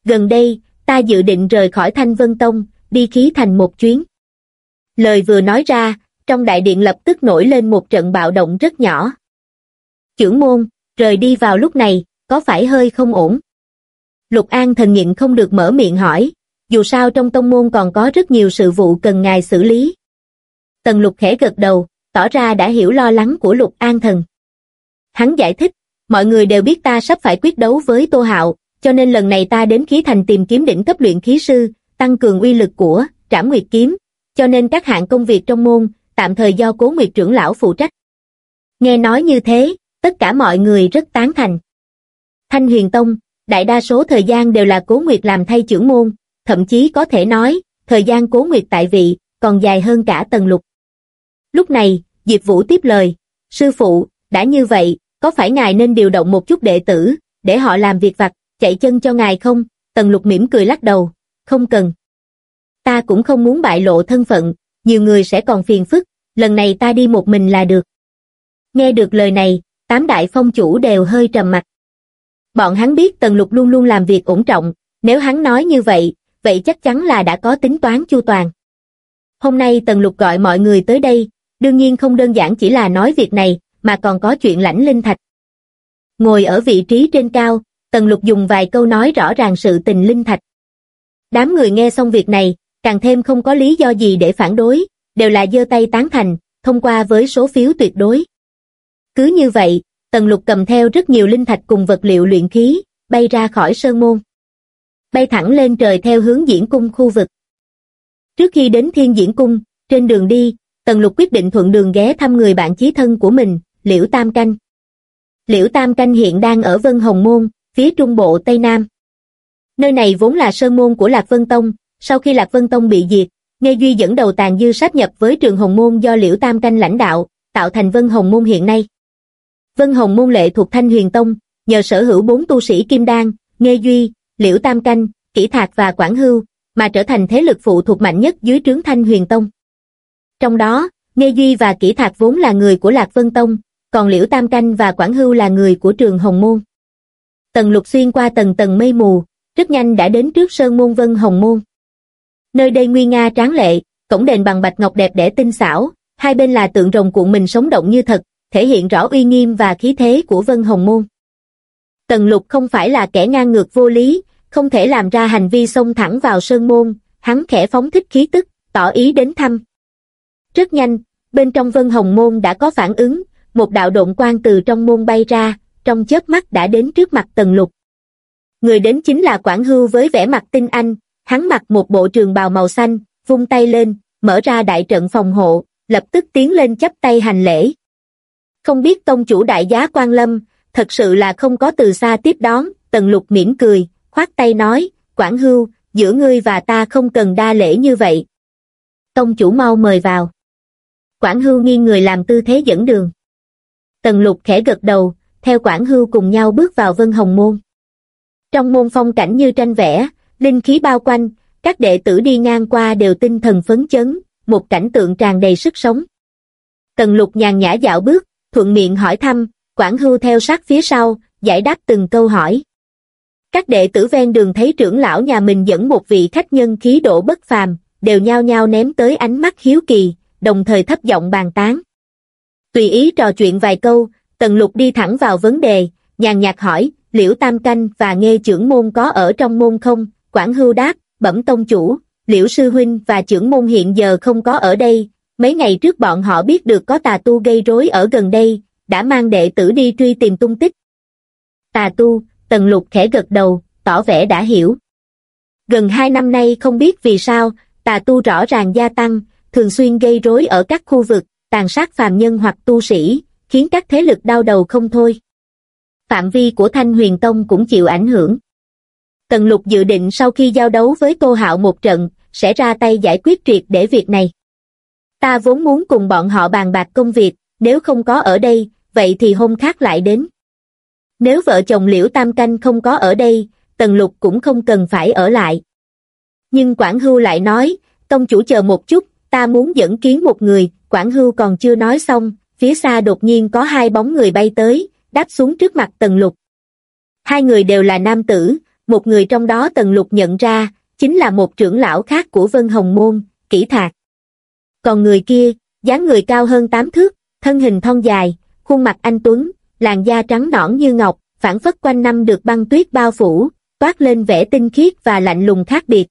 Gần đây, ta dự định rời khỏi Thanh Vân Tông, đi khí thành một chuyến. Lời vừa nói ra, trong đại điện lập tức nổi lên một trận bạo động rất nhỏ. Chưởng môn, rời đi vào lúc này, có phải hơi không ổn? Lục An thần nhịn không được mở miệng hỏi, dù sao trong tông môn còn có rất nhiều sự vụ cần ngài xử lý. Tần lục khẽ gật đầu, tỏ ra đã hiểu lo lắng của lục an thần. Hắn giải thích, mọi người đều biết ta sắp phải quyết đấu với Tô Hạo, cho nên lần này ta đến khí thành tìm kiếm đỉnh cấp luyện khí sư, tăng cường uy lực của trảm nguyệt kiếm, cho nên các hạng công việc trong môn, tạm thời do cố nguyệt trưởng lão phụ trách. Nghe nói như thế, tất cả mọi người rất tán thành. Thanh huyền tông, đại đa số thời gian đều là cố nguyệt làm thay trưởng môn, thậm chí có thể nói, thời gian cố nguyệt tại vị, còn dài hơn cả tần lục. Lúc này, Diệp Vũ tiếp lời, sư phụ, đã như vậy, có phải ngài nên điều động một chút đệ tử, để họ làm việc vặt, chạy chân cho ngài không? Tần lục mỉm cười lắc đầu, không cần. Ta cũng không muốn bại lộ thân phận, nhiều người sẽ còn phiền phức, lần này ta đi một mình là được. Nghe được lời này, tám đại phong chủ đều hơi trầm mặt. Bọn hắn biết Tần Lục luôn luôn làm việc ổn trọng, nếu hắn nói như vậy, vậy chắc chắn là đã có tính toán chu toàn. Hôm nay Tần Lục gọi mọi người tới đây, đương nhiên không đơn giản chỉ là nói việc này, mà còn có chuyện lãnh linh thạch. Ngồi ở vị trí trên cao, Tần Lục dùng vài câu nói rõ ràng sự tình linh thạch. Đám người nghe xong việc này, càng thêm không có lý do gì để phản đối, đều là giơ tay tán thành, thông qua với số phiếu tuyệt đối. Cứ như vậy, Tần Lục cầm theo rất nhiều linh thạch cùng vật liệu luyện khí, bay ra khỏi sơn môn. Bay thẳng lên trời theo hướng diễn cung khu vực. Trước khi đến thiên diễn cung, trên đường đi, Tần Lục quyết định thuận đường ghé thăm người bạn chí thân của mình, Liễu Tam Canh. Liễu Tam Canh hiện đang ở Vân Hồng Môn, phía trung bộ Tây Nam. Nơi này vốn là sơn môn của Lạc Vân Tông, sau khi Lạc Vân Tông bị diệt, Nghe Duy dẫn đầu tàn dư sáp nhập với trường Hồng Môn do Liễu Tam Canh lãnh đạo, tạo thành Vân Hồng Môn hiện nay. Vân Hồng Môn lệ thuộc Thanh Huyền Tông, nhờ sở hữu bốn tu sĩ Kim Đan, Nghe Duy, Liễu Tam Canh, Kỷ Thạc và Quảng Hưu, mà trở thành thế lực phụ thuộc mạnh nhất dưới trướng Thanh Huyền Tông. Trong đó, Nghê Duy và Kỷ Thạc vốn là người của Lạc Vân Tông, còn Liễu Tam Canh và Quảng Hưu là người của trường Hồng Môn. Tần lục xuyên qua tầng tầng mây mù, rất nhanh đã đến trước Sơn Môn Vân Hồng Môn. Nơi đây nguy nga tráng lệ, cổng đền bằng bạch ngọc đẹp đẽ tinh xảo, hai bên là tượng rồng cuộn mình sống động như thật, thể hiện rõ uy nghiêm và khí thế của Vân Hồng Môn. Tần lục không phải là kẻ ngang ngược vô lý, không thể làm ra hành vi xông thẳng vào sơn môn, hắn khẽ phóng thích khí tức, tỏ ý đến thăm. Rất nhanh, bên trong Vân Hồng Môn đã có phản ứng, một đạo độn quang từ trong môn bay ra, trong chớp mắt đã đến trước mặt Tần Lục. Người đến chính là Quảng Hưu với vẻ mặt tinh anh, hắn mặc một bộ trường bào màu xanh, vung tay lên, mở ra đại trận phòng hộ, lập tức tiến lên chấp tay hành lễ. Không biết tông chủ đại giá quan lâm, thật sự là không có từ xa tiếp đón, tần lục mỉm cười, khoát tay nói, Quảng Hưu, giữa ngươi và ta không cần đa lễ như vậy. Tông chủ mau mời vào. Quảng Hưu nghiêng người làm tư thế dẫn đường. Tần lục khẽ gật đầu, theo Quảng Hưu cùng nhau bước vào Vân Hồng Môn. Trong môn phong cảnh như tranh vẽ, linh khí bao quanh, các đệ tử đi ngang qua đều tinh thần phấn chấn, một cảnh tượng tràn đầy sức sống. Tần lục nhàn nhã dạo bước, thuận miệng hỏi thăm, Quảng Hưu theo sát phía sau, giải đáp từng câu hỏi. Các đệ tử ven đường thấy trưởng lão nhà mình dẫn một vị khách nhân khí độ bất phàm, đều nhao nhao ném tới ánh mắt hiếu kỳ, đồng thời thấp giọng bàn tán. Tùy ý trò chuyện vài câu, Tần Lục đi thẳng vào vấn đề, nhàn nhạt hỏi, Liễu Tam Canh và Nghe trưởng môn có ở trong môn không? Quảng Hưu đáp, bẩm tông chủ, Liễu Sư Huynh và trưởng môn hiện giờ không có ở đây, mấy ngày trước bọn họ biết được có tà tu gây rối ở gần đây, đã mang đệ tử đi truy tìm tung tích. Tà tu, Tần Lục khẽ gật đầu, tỏ vẻ đã hiểu. Gần hai năm nay không biết vì sao, tà tu rõ ràng gia tăng, thường xuyên gây rối ở các khu vực, tàn sát phàm nhân hoặc tu sĩ, khiến các thế lực đau đầu không thôi. Phạm vi của Thanh Huyền Tông cũng chịu ảnh hưởng. Tần Lục dự định sau khi giao đấu với Tô Hạo một trận, sẽ ra tay giải quyết triệt để việc này. Ta vốn muốn cùng bọn họ bàn bạc công việc, nếu không có ở đây, vậy thì hôm khác lại đến. Nếu vợ chồng Liễu Tam Canh không có ở đây, Tần Lục cũng không cần phải ở lại. Nhưng Quảng Hưu lại nói, tông chủ chờ một chút, ta muốn dẫn kiến một người, Quảng Hưu còn chưa nói xong, phía xa đột nhiên có hai bóng người bay tới, đáp xuống trước mặt Tần Lục. Hai người đều là nam tử, một người trong đó Tần Lục nhận ra, chính là một trưởng lão khác của Vân Hồng Môn, Kỷ Thạc. Còn người kia, dáng người cao hơn tám thước, thân hình thon dài, khuôn mặt anh Tuấn, làn da trắng nõn như ngọc, phản phất quanh năm được băng tuyết bao phủ, toát lên vẻ tinh khiết và lạnh lùng khác biệt.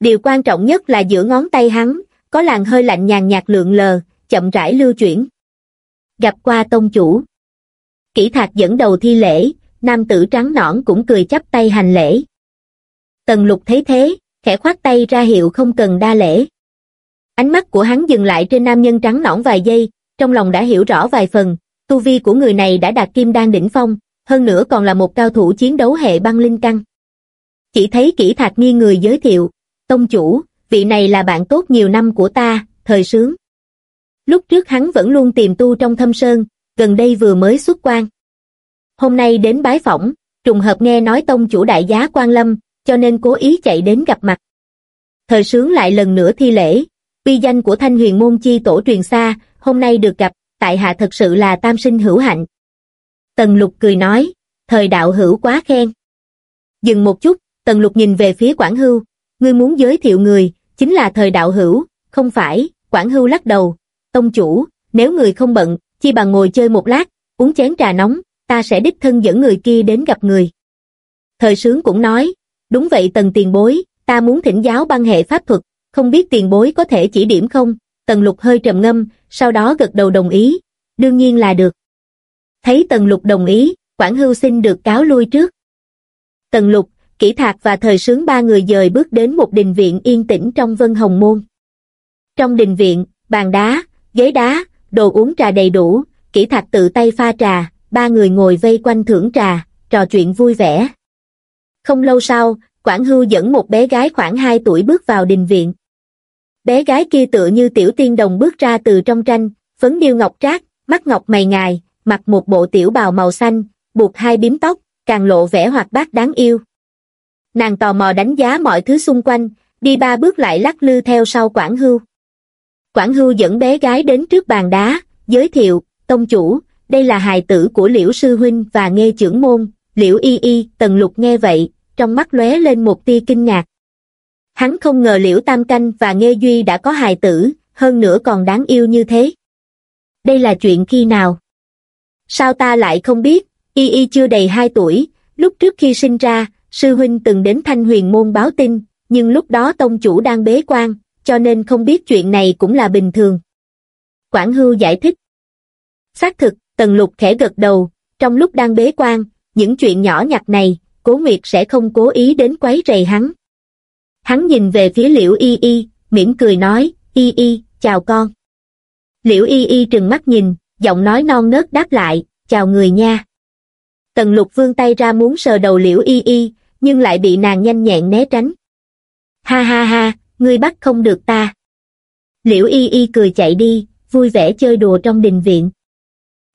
Điều quan trọng nhất là giữa ngón tay hắn, có làn hơi lạnh nhàn nhạt lượn lờ, chậm rãi lưu chuyển. Gặp qua tông chủ. Kỷ thạc dẫn đầu thi lễ, nam tử trắng nõn cũng cười chắp tay hành lễ. Tần lục thấy thế, khẽ khoát tay ra hiệu không cần đa lễ. Ánh mắt của hắn dừng lại trên nam nhân trắng nõn vài giây, trong lòng đã hiểu rõ vài phần, tu vi của người này đã đạt kim đan đỉnh phong, hơn nữa còn là một cao thủ chiến đấu hệ băng linh căn. Chỉ thấy kỹ thạc nghi người giới thiệu, tông chủ, vị này là bạn tốt nhiều năm của ta, thời sướng. Lúc trước hắn vẫn luôn tìm tu trong thâm sơn, gần đây vừa mới xuất quan. Hôm nay đến bái phỏng, trùng hợp nghe nói tông chủ đại giá quan lâm, cho nên cố ý chạy đến gặp mặt. Thời sướng lại lần nữa thi lễ, uy danh của thanh huyền môn chi tổ truyền xa, hôm nay được gặp, tại hạ thật sự là tam sinh hữu hạnh. Tần lục cười nói, thời đạo hữu quá khen. Dừng một chút, tần lục nhìn về phía Quảng Hưu, ngươi muốn giới thiệu người, chính là thời đạo hữu, không phải, Quảng Hưu lắc đầu, tông chủ, nếu người không bận, chi bằng ngồi chơi một lát, uống chén trà nóng, ta sẽ đích thân dẫn người kia đến gặp người. Thời sướng cũng nói, đúng vậy tần tiền bối, ta muốn thỉnh giáo băng hệ pháp thuật, không biết tiền bối có thể chỉ điểm không? Tần lục hơi trầm ngâm, sau đó gật đầu đồng ý, đương nhiên là được. Thấy tần lục đồng ý, Quảng Hưu xin được cáo lui trước. Tần lục, kỹ thạc và thời sướng ba người dời bước đến một đình viện yên tĩnh trong Vân Hồng Môn. Trong đình viện, bàn đá, ghế đá, đồ uống trà đầy đủ, kỹ thạc tự tay pha trà, ba người ngồi vây quanh thưởng trà, trò chuyện vui vẻ. Không lâu sau, Quảng Hưu dẫn một bé gái khoảng 2 tuổi bước vào đình viện. Bé gái kia tựa như tiểu tiên đồng bước ra từ trong tranh, phấn điêu ngọc trác, mắt ngọc mày ngài, mặc một bộ tiểu bào màu xanh, buộc hai bím tóc, càng lộ vẻ hoạt bát đáng yêu. Nàng tò mò đánh giá mọi thứ xung quanh, đi ba bước lại lắc lư theo sau Quảng Hưu. Quảng Hưu dẫn bé gái đến trước bàn đá, giới thiệu, tông chủ, đây là hài tử của Liễu Sư Huynh và nghe trưởng môn, Liễu Y Y, Tần Lục nghe vậy, trong mắt lóe lên một tia kinh ngạc. Hắn không ngờ Liễu Tam Canh và Nghê Duy đã có hài tử, hơn nữa còn đáng yêu như thế. Đây là chuyện khi nào? Sao ta lại không biết, Y Y chưa đầy 2 tuổi, lúc trước khi sinh ra, sư huynh từng đến Thanh Huyền Môn báo tin, nhưng lúc đó tông chủ đang bế quan, cho nên không biết chuyện này cũng là bình thường. Quảng Hưu giải thích. Xác thực, Tần Lục khẽ gật đầu, trong lúc đang bế quan, những chuyện nhỏ nhặt này, Cố Nguyệt sẽ không cố ý đến quấy rầy hắn. Hắn nhìn về phía Liễu Y Y, mỉm cười nói, Y Y, chào con. Liễu Y Y trừng mắt nhìn, giọng nói non nớt đáp lại, chào người nha. Tần lục vương tay ra muốn sờ đầu Liễu Y Y, nhưng lại bị nàng nhanh nhẹn né tránh. Ha ha ha, ngươi bắt không được ta. Liễu Y Y cười chạy đi, vui vẻ chơi đùa trong đình viện.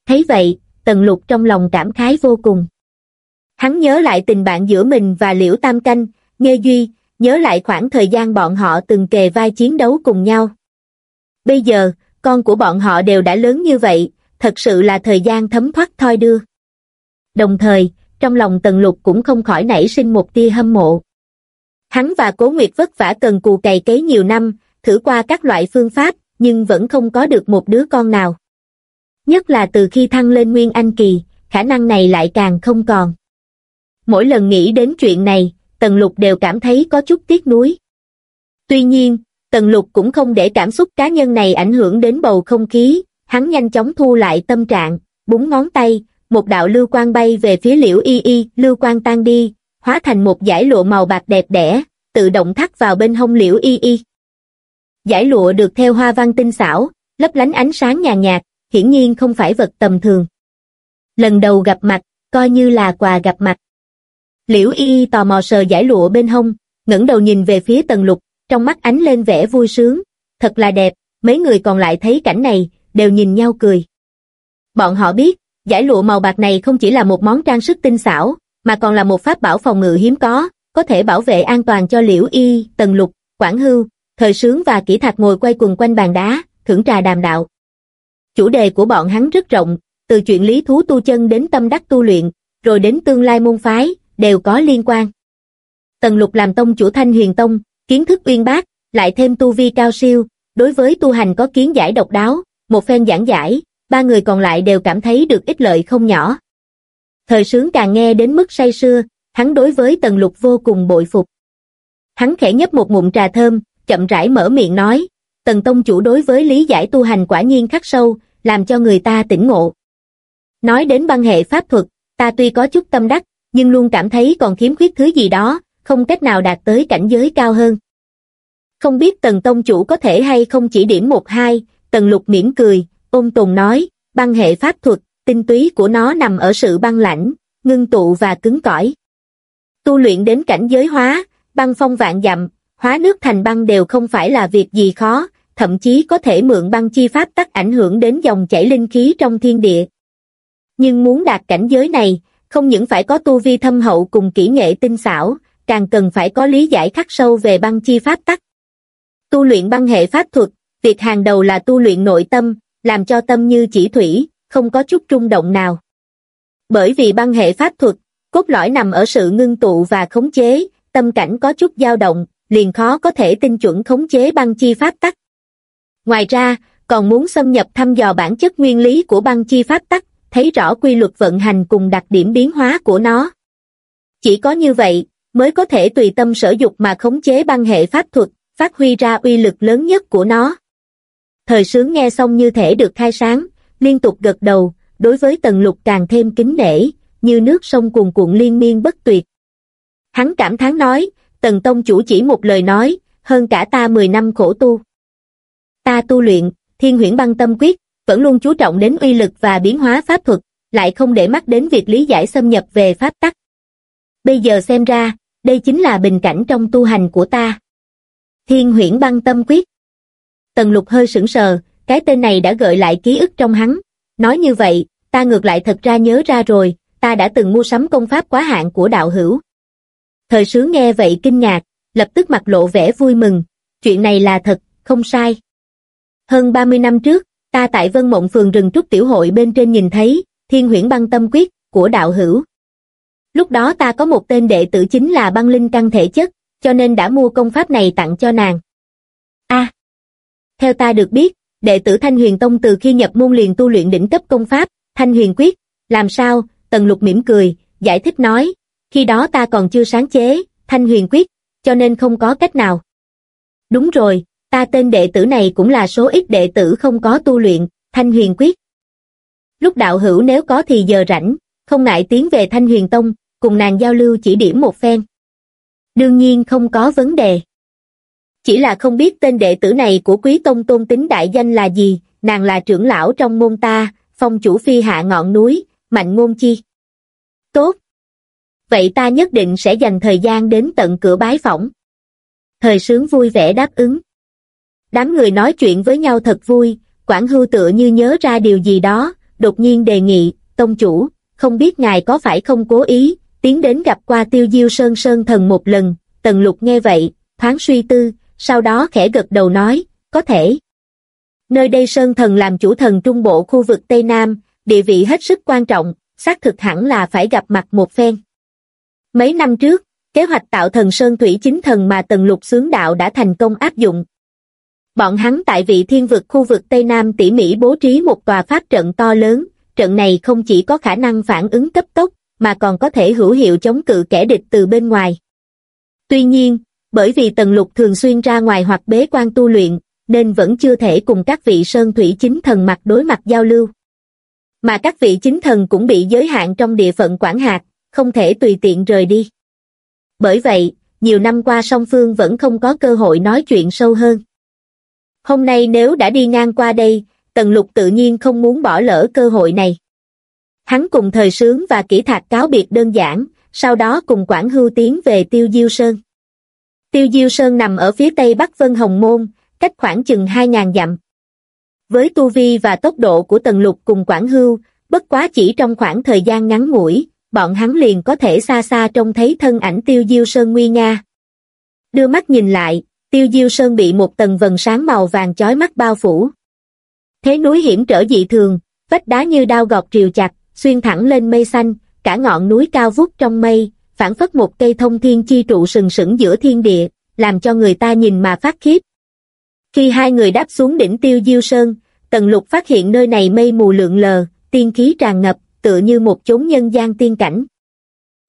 Thấy vậy, tần lục trong lòng cảm khái vô cùng. Hắn nhớ lại tình bạn giữa mình và Liễu Tam Canh, Nghe Duy, nhớ lại khoảng thời gian bọn họ từng kề vai chiến đấu cùng nhau. Bây giờ, con của bọn họ đều đã lớn như vậy, thật sự là thời gian thấm thoát thoi đưa. Đồng thời, trong lòng Tần Lục cũng không khỏi nảy sinh một tia hâm mộ. Hắn và Cố Nguyệt vất vả cần cù cày cấy nhiều năm, thử qua các loại phương pháp, nhưng vẫn không có được một đứa con nào. Nhất là từ khi thăng lên Nguyên Anh Kỳ, khả năng này lại càng không còn. Mỗi lần nghĩ đến chuyện này, Tần Lục đều cảm thấy có chút tiếc nuối. Tuy nhiên, Tần Lục cũng không để cảm xúc cá nhân này ảnh hưởng đến bầu không khí, hắn nhanh chóng thu lại tâm trạng, búng ngón tay, một đạo lưu quang bay về phía liễu y y, lưu quang tan đi, hóa thành một giải lụa màu bạc đẹp đẽ, tự động thắt vào bên hông liễu y y. Giải lụa được theo hoa văn tinh xảo, lấp lánh ánh sáng nhàn nhạt, hiển nhiên không phải vật tầm thường. Lần đầu gặp mặt, coi như là quà gặp mặt. Liễu y y tò mò sờ giải lụa bên hông, ngẩng đầu nhìn về phía tần lục, trong mắt ánh lên vẻ vui sướng. Thật là đẹp, mấy người còn lại thấy cảnh này, đều nhìn nhau cười. Bọn họ biết, giải lụa màu bạc này không chỉ là một món trang sức tinh xảo, mà còn là một pháp bảo phòng ngự hiếm có, có thể bảo vệ an toàn cho liễu y, tần lục, quảng hưu, thời sướng và kỹ thạch ngồi quay quần quanh bàn đá, thưởng trà đàm đạo. Chủ đề của bọn hắn rất rộng, từ chuyện lý thú tu chân đến tâm đắc tu luyện, rồi đến tương lai môn phái, đều có liên quan. Tần lục làm tông chủ thanh huyền tông, kiến thức uyên bác, lại thêm tu vi cao siêu, đối với tu hành có kiến giải độc đáo, một phen giảng giải, ba người còn lại đều cảm thấy được ích lợi không nhỏ. Thời sướng càng nghe đến mức say sưa, hắn đối với tần lục vô cùng bội phục. Hắn khẽ nhấp một ngụm trà thơm, chậm rãi mở miệng nói, tần tông chủ đối với lý giải tu hành quả nhiên khắc sâu, làm cho người ta tỉnh ngộ. Nói đến băng hệ pháp thuật, ta tuy có chút tâm đắc, nhưng luôn cảm thấy còn khiếm khuyết thứ gì đó, không cách nào đạt tới cảnh giới cao hơn. Không biết tần tông chủ có thể hay không chỉ điểm một hai, tần lục mỉm cười, ôm tồn nói, băng hệ pháp thuật, tinh túy của nó nằm ở sự băng lãnh, ngưng tụ và cứng cỏi. Tu luyện đến cảnh giới hóa, băng phong vạn dặm, hóa nước thành băng đều không phải là việc gì khó, thậm chí có thể mượn băng chi pháp tắc ảnh hưởng đến dòng chảy linh khí trong thiên địa. Nhưng muốn đạt cảnh giới này, không những phải có tu vi thâm hậu cùng kỹ nghệ tinh xảo, càng cần phải có lý giải khắc sâu về băng chi pháp tắc. Tu luyện băng hệ pháp thuật, việc hàng đầu là tu luyện nội tâm, làm cho tâm như chỉ thủy, không có chút rung động nào. Bởi vì băng hệ pháp thuật, cốt lõi nằm ở sự ngưng tụ và khống chế, tâm cảnh có chút dao động, liền khó có thể tinh chuẩn khống chế băng chi pháp tắc. Ngoài ra, còn muốn xâm nhập thăm dò bản chất nguyên lý của băng chi pháp tắc, thấy rõ quy luật vận hành cùng đặc điểm biến hóa của nó. Chỉ có như vậy, mới có thể tùy tâm sở dục mà khống chế băng hệ pháp thuật, phát huy ra uy lực lớn nhất của nó. Thời sướng nghe xong như thể được khai sáng, liên tục gật đầu, đối với tần lục càng thêm kính nể, như nước sông cuồn cuộn liên miên bất tuyệt. Hắn cảm thán nói, tần tông chủ chỉ một lời nói, hơn cả ta 10 năm khổ tu. Ta tu luyện, thiên huyễn băng tâm quyết, vẫn luôn chú trọng đến uy lực và biến hóa pháp thuật, lại không để mắt đến việc lý giải xâm nhập về pháp tắc. Bây giờ xem ra, đây chính là bình cảnh trong tu hành của ta. Thiên huyễn băng tâm quyết. Tần lục hơi sững sờ, cái tên này đã gợi lại ký ức trong hắn. Nói như vậy, ta ngược lại thật ra nhớ ra rồi, ta đã từng mua sắm công pháp quá hạn của đạo hữu. Thời sướng nghe vậy kinh ngạc, lập tức mặt lộ vẻ vui mừng, chuyện này là thật, không sai. Hơn 30 năm trước, ta tại Vân Mộng phường rừng trúc tiểu hội bên trên nhìn thấy, thiên huyễn băng tâm quyết, của đạo hữu. Lúc đó ta có một tên đệ tử chính là băng linh căn thể chất, cho nên đã mua công pháp này tặng cho nàng. A. theo ta được biết, đệ tử Thanh Huyền Tông từ khi nhập môn liền tu luyện đỉnh cấp công pháp, Thanh Huyền Quyết, làm sao, Tần Lục mỉm cười, giải thích nói, khi đó ta còn chưa sáng chế, Thanh Huyền Quyết, cho nên không có cách nào. Đúng rồi, ta tên đệ tử này cũng là số ít đệ tử không có tu luyện, Thanh Huyền Quyết. Lúc đạo hữu nếu có thì giờ rảnh, không ngại tiến về Thanh Huyền Tông, cùng nàng giao lưu chỉ điểm một phen. Đương nhiên không có vấn đề. Chỉ là không biết tên đệ tử này của quý tông tôn tính đại danh là gì, nàng là trưởng lão trong môn ta, phong chủ phi hạ ngọn núi, mạnh ngôn chi. Tốt. Vậy ta nhất định sẽ dành thời gian đến tận cửa bái phỏng. Thời sướng vui vẻ đáp ứng. Đám người nói chuyện với nhau thật vui, Quảng Hưu tựa như nhớ ra điều gì đó, đột nhiên đề nghị, tông chủ, không biết ngài có phải không cố ý, tiến đến gặp qua tiêu diêu sơn sơn thần một lần, tần lục nghe vậy, thoáng suy tư, sau đó khẽ gật đầu nói, có thể. Nơi đây sơn thần làm chủ thần trung bộ khu vực Tây Nam, địa vị hết sức quan trọng, xác thực hẳn là phải gặp mặt một phen. Mấy năm trước, kế hoạch tạo thần Sơn Thủy chính thần mà tần lục xướng đạo đã thành công áp dụng. Bọn hắn tại vị thiên vực khu vực Tây Nam tỉ mỉ bố trí một tòa pháp trận to lớn, trận này không chỉ có khả năng phản ứng cấp tốc, mà còn có thể hữu hiệu chống cự kẻ địch từ bên ngoài. Tuy nhiên, bởi vì Tần Lục thường xuyên ra ngoài hoặc bế quan tu luyện, nên vẫn chưa thể cùng các vị Sơn Thủy chính thần mặt đối mặt giao lưu. Mà các vị chính thần cũng bị giới hạn trong địa phận quản hạt, không thể tùy tiện rời đi. Bởi vậy, nhiều năm qua song phương vẫn không có cơ hội nói chuyện sâu hơn. Hôm nay nếu đã đi ngang qua đây, Tần Lục tự nhiên không muốn bỏ lỡ cơ hội này. Hắn cùng thời sướng và kỹ thạc cáo biệt đơn giản, sau đó cùng Quảng Hưu tiến về Tiêu Diêu Sơn. Tiêu Diêu Sơn nằm ở phía tây bắc Vân Hồng Môn, cách khoảng chừng 2.000 dặm. Với tu vi và tốc độ của Tần Lục cùng Quảng Hưu, bất quá chỉ trong khoảng thời gian ngắn ngủi, bọn hắn liền có thể xa xa trông thấy thân ảnh Tiêu Diêu Sơn nguy nga. Đưa mắt nhìn lại, Tiêu Diêu Sơn bị một tầng vần sáng màu vàng chói mắt bao phủ. Thế núi hiểm trở dị thường, vách đá như đao gọt triều chặt, xuyên thẳng lên mây xanh, cả ngọn núi cao vút trong mây, phản phất một cây thông thiên chi trụ sừng sững giữa thiên địa, làm cho người ta nhìn mà phát khiếp. Khi hai người đáp xuống đỉnh tiêu diêu sơn, tần lục phát hiện nơi này mây mù lượn lờ, tiên khí tràn ngập, tựa như một chốn nhân gian tiên cảnh.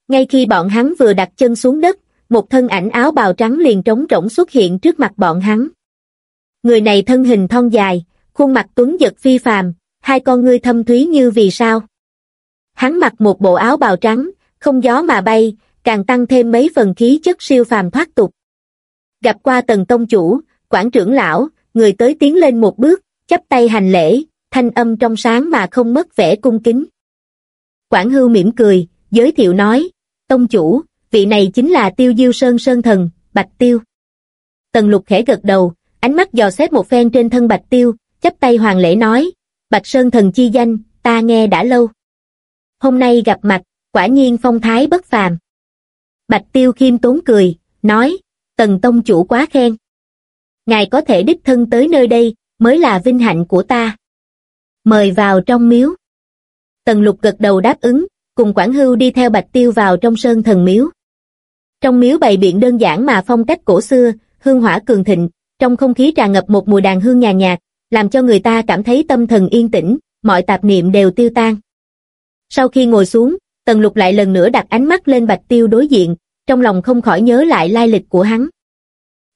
Ngay khi bọn hắn vừa đặt chân xuống đất, một thân ảnh áo bào trắng liền trống rỗng xuất hiện trước mặt bọn hắn. Người này thân hình thon dài, khuôn mặt tuấn giật phi phàm, hai con ngươi thâm thúy như vì sao. Hắn mặc một bộ áo bào trắng, không gió mà bay, càng tăng thêm mấy phần khí chất siêu phàm thoát tục. Gặp qua tần tông chủ, quản trưởng lão, người tới tiến lên một bước, chắp tay hành lễ, thanh âm trong sáng mà không mất vẻ cung kính. Quản hưu mỉm cười, giới thiệu nói, tông chủ, vị này chính là tiêu diêu sơn sơn thần, Bạch Tiêu. Tần lục khẽ gật đầu, ánh mắt dò xét một phen trên thân Bạch Tiêu, chắp tay hoàng lễ nói, Bạch Sơn thần chi danh, ta nghe đã lâu. Hôm nay gặp mặt, quả nhiên phong thái bất phàm. Bạch Tiêu khiêm tốn cười, nói, Tần Tông chủ quá khen. Ngài có thể đích thân tới nơi đây, mới là vinh hạnh của ta. Mời vào trong miếu. Tần lục gật đầu đáp ứng, cùng Quảng Hưu đi theo Bạch Tiêu vào trong sơn thần miếu. Trong miếu bày biện đơn giản mà phong cách cổ xưa, hương hỏa cường thịnh, trong không khí tràn ngập một mùi đàn hương nhàn nhạt, làm cho người ta cảm thấy tâm thần yên tĩnh, mọi tạp niệm đều tiêu tan. Sau khi ngồi xuống, Tần Lục lại lần nữa đặt ánh mắt lên Bạch Tiêu đối diện, trong lòng không khỏi nhớ lại lai lịch của hắn.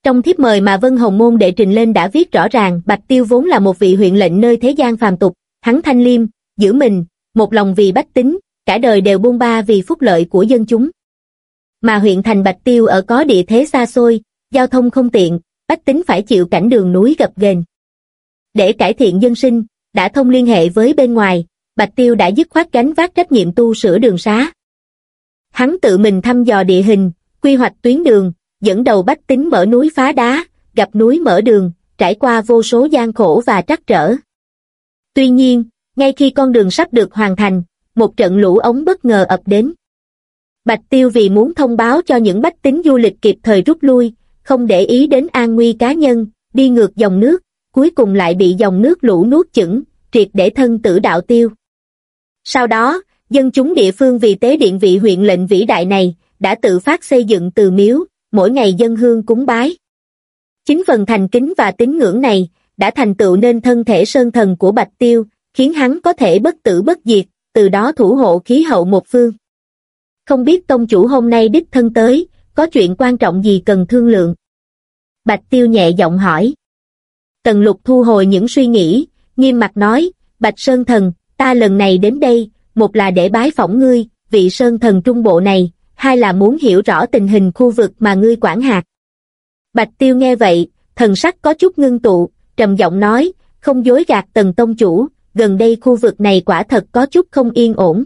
Trong thiếp mời mà Vân Hồng Môn đệ trình lên đã viết rõ ràng Bạch Tiêu vốn là một vị huyện lệnh nơi thế gian phàm tục, hắn thanh liêm, giữ mình, một lòng vì bách tính, cả đời đều buông ba vì phúc lợi của dân chúng. Mà huyện thành Bạch Tiêu ở có địa thế xa xôi, giao thông không tiện, bách tính phải chịu cảnh đường núi gập ghềnh. Để cải thiện dân sinh, đã thông liên hệ với bên ngoài, Bạch Tiêu đã dứt khoát gánh vác trách nhiệm tu sửa đường xá. Hắn tự mình thăm dò địa hình, quy hoạch tuyến đường, dẫn đầu bách tính mở núi phá đá, gặp núi mở đường, trải qua vô số gian khổ và trắc trở. Tuy nhiên, ngay khi con đường sắp được hoàn thành, một trận lũ ống bất ngờ ập đến. Bạch Tiêu vì muốn thông báo cho những bách tính du lịch kịp thời rút lui, không để ý đến an nguy cá nhân, đi ngược dòng nước, cuối cùng lại bị dòng nước lũ nuốt chửng, triệt để thân tử đạo tiêu. Sau đó, dân chúng địa phương vì tế điện vị huyện lệnh vĩ đại này, đã tự phát xây dựng từ miếu, mỗi ngày dân hương cúng bái. Chính phần thành kính và tín ngưỡng này, đã thành tựu nên thân thể sơn thần của Bạch Tiêu, khiến hắn có thể bất tử bất diệt, từ đó thủ hộ khí hậu một phương. Không biết tông chủ hôm nay đích thân tới, có chuyện quan trọng gì cần thương lượng? Bạch Tiêu nhẹ giọng hỏi. Tần lục thu hồi những suy nghĩ, nghiêm mặt nói, Bạch Sơn Thần, ta lần này đến đây, một là để bái phỏng ngươi, vị Sơn Thần Trung Bộ này, hai là muốn hiểu rõ tình hình khu vực mà ngươi quản hạt. Bạch Tiêu nghe vậy, thần sắc có chút ngưng tụ, trầm giọng nói, không dối gạt tần tông chủ, gần đây khu vực này quả thật có chút không yên ổn.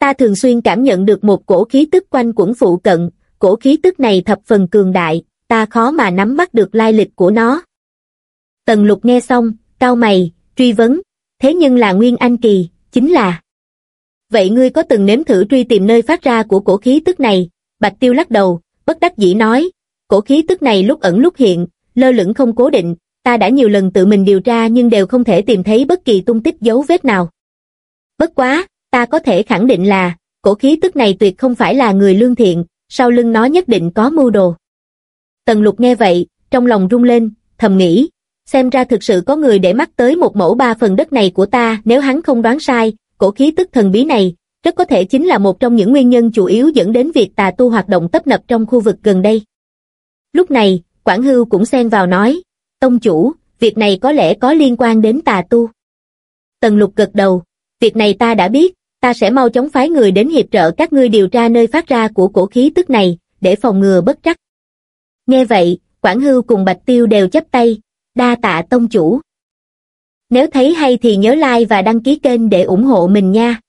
Ta thường xuyên cảm nhận được một cổ khí tức quanh quẩn phụ cận, cổ khí tức này thập phần cường đại, ta khó mà nắm bắt được lai lịch của nó. Tần lục nghe xong, cao mày, truy vấn, thế nhưng là Nguyên Anh Kỳ, chính là. Vậy ngươi có từng nếm thử truy tìm nơi phát ra của cổ khí tức này? Bạch Tiêu lắc đầu, bất đắc dĩ nói, cổ khí tức này lúc ẩn lúc hiện, lơ lửng không cố định, ta đã nhiều lần tự mình điều tra nhưng đều không thể tìm thấy bất kỳ tung tích dấu vết nào. Bất quá, ta có thể khẳng định là, cổ khí tức này tuyệt không phải là người lương thiện, sau lưng nó nhất định có mưu đồ. Tần lục nghe vậy, trong lòng rung lên, thầm nghĩ, xem ra thực sự có người để mắt tới một mẫu ba phần đất này của ta nếu hắn không đoán sai, cổ khí tức thần bí này, rất có thể chính là một trong những nguyên nhân chủ yếu dẫn đến việc tà tu hoạt động tấp nập trong khu vực gần đây. Lúc này, Quảng Hưu cũng xen vào nói, Tông chủ, việc này có lẽ có liên quan đến tà tu. Tần lục gật đầu, việc này ta đã biết, ta sẽ mau chóng phái người đến hiệp trợ các ngươi điều tra nơi phát ra của cổ khí tức này, để phòng ngừa bất trắc. Nghe vậy, Quảng Hưu cùng Bạch Tiêu đều chấp tay, đa tạ tông chủ. Nếu thấy hay thì nhớ like và đăng ký kênh để ủng hộ mình nha.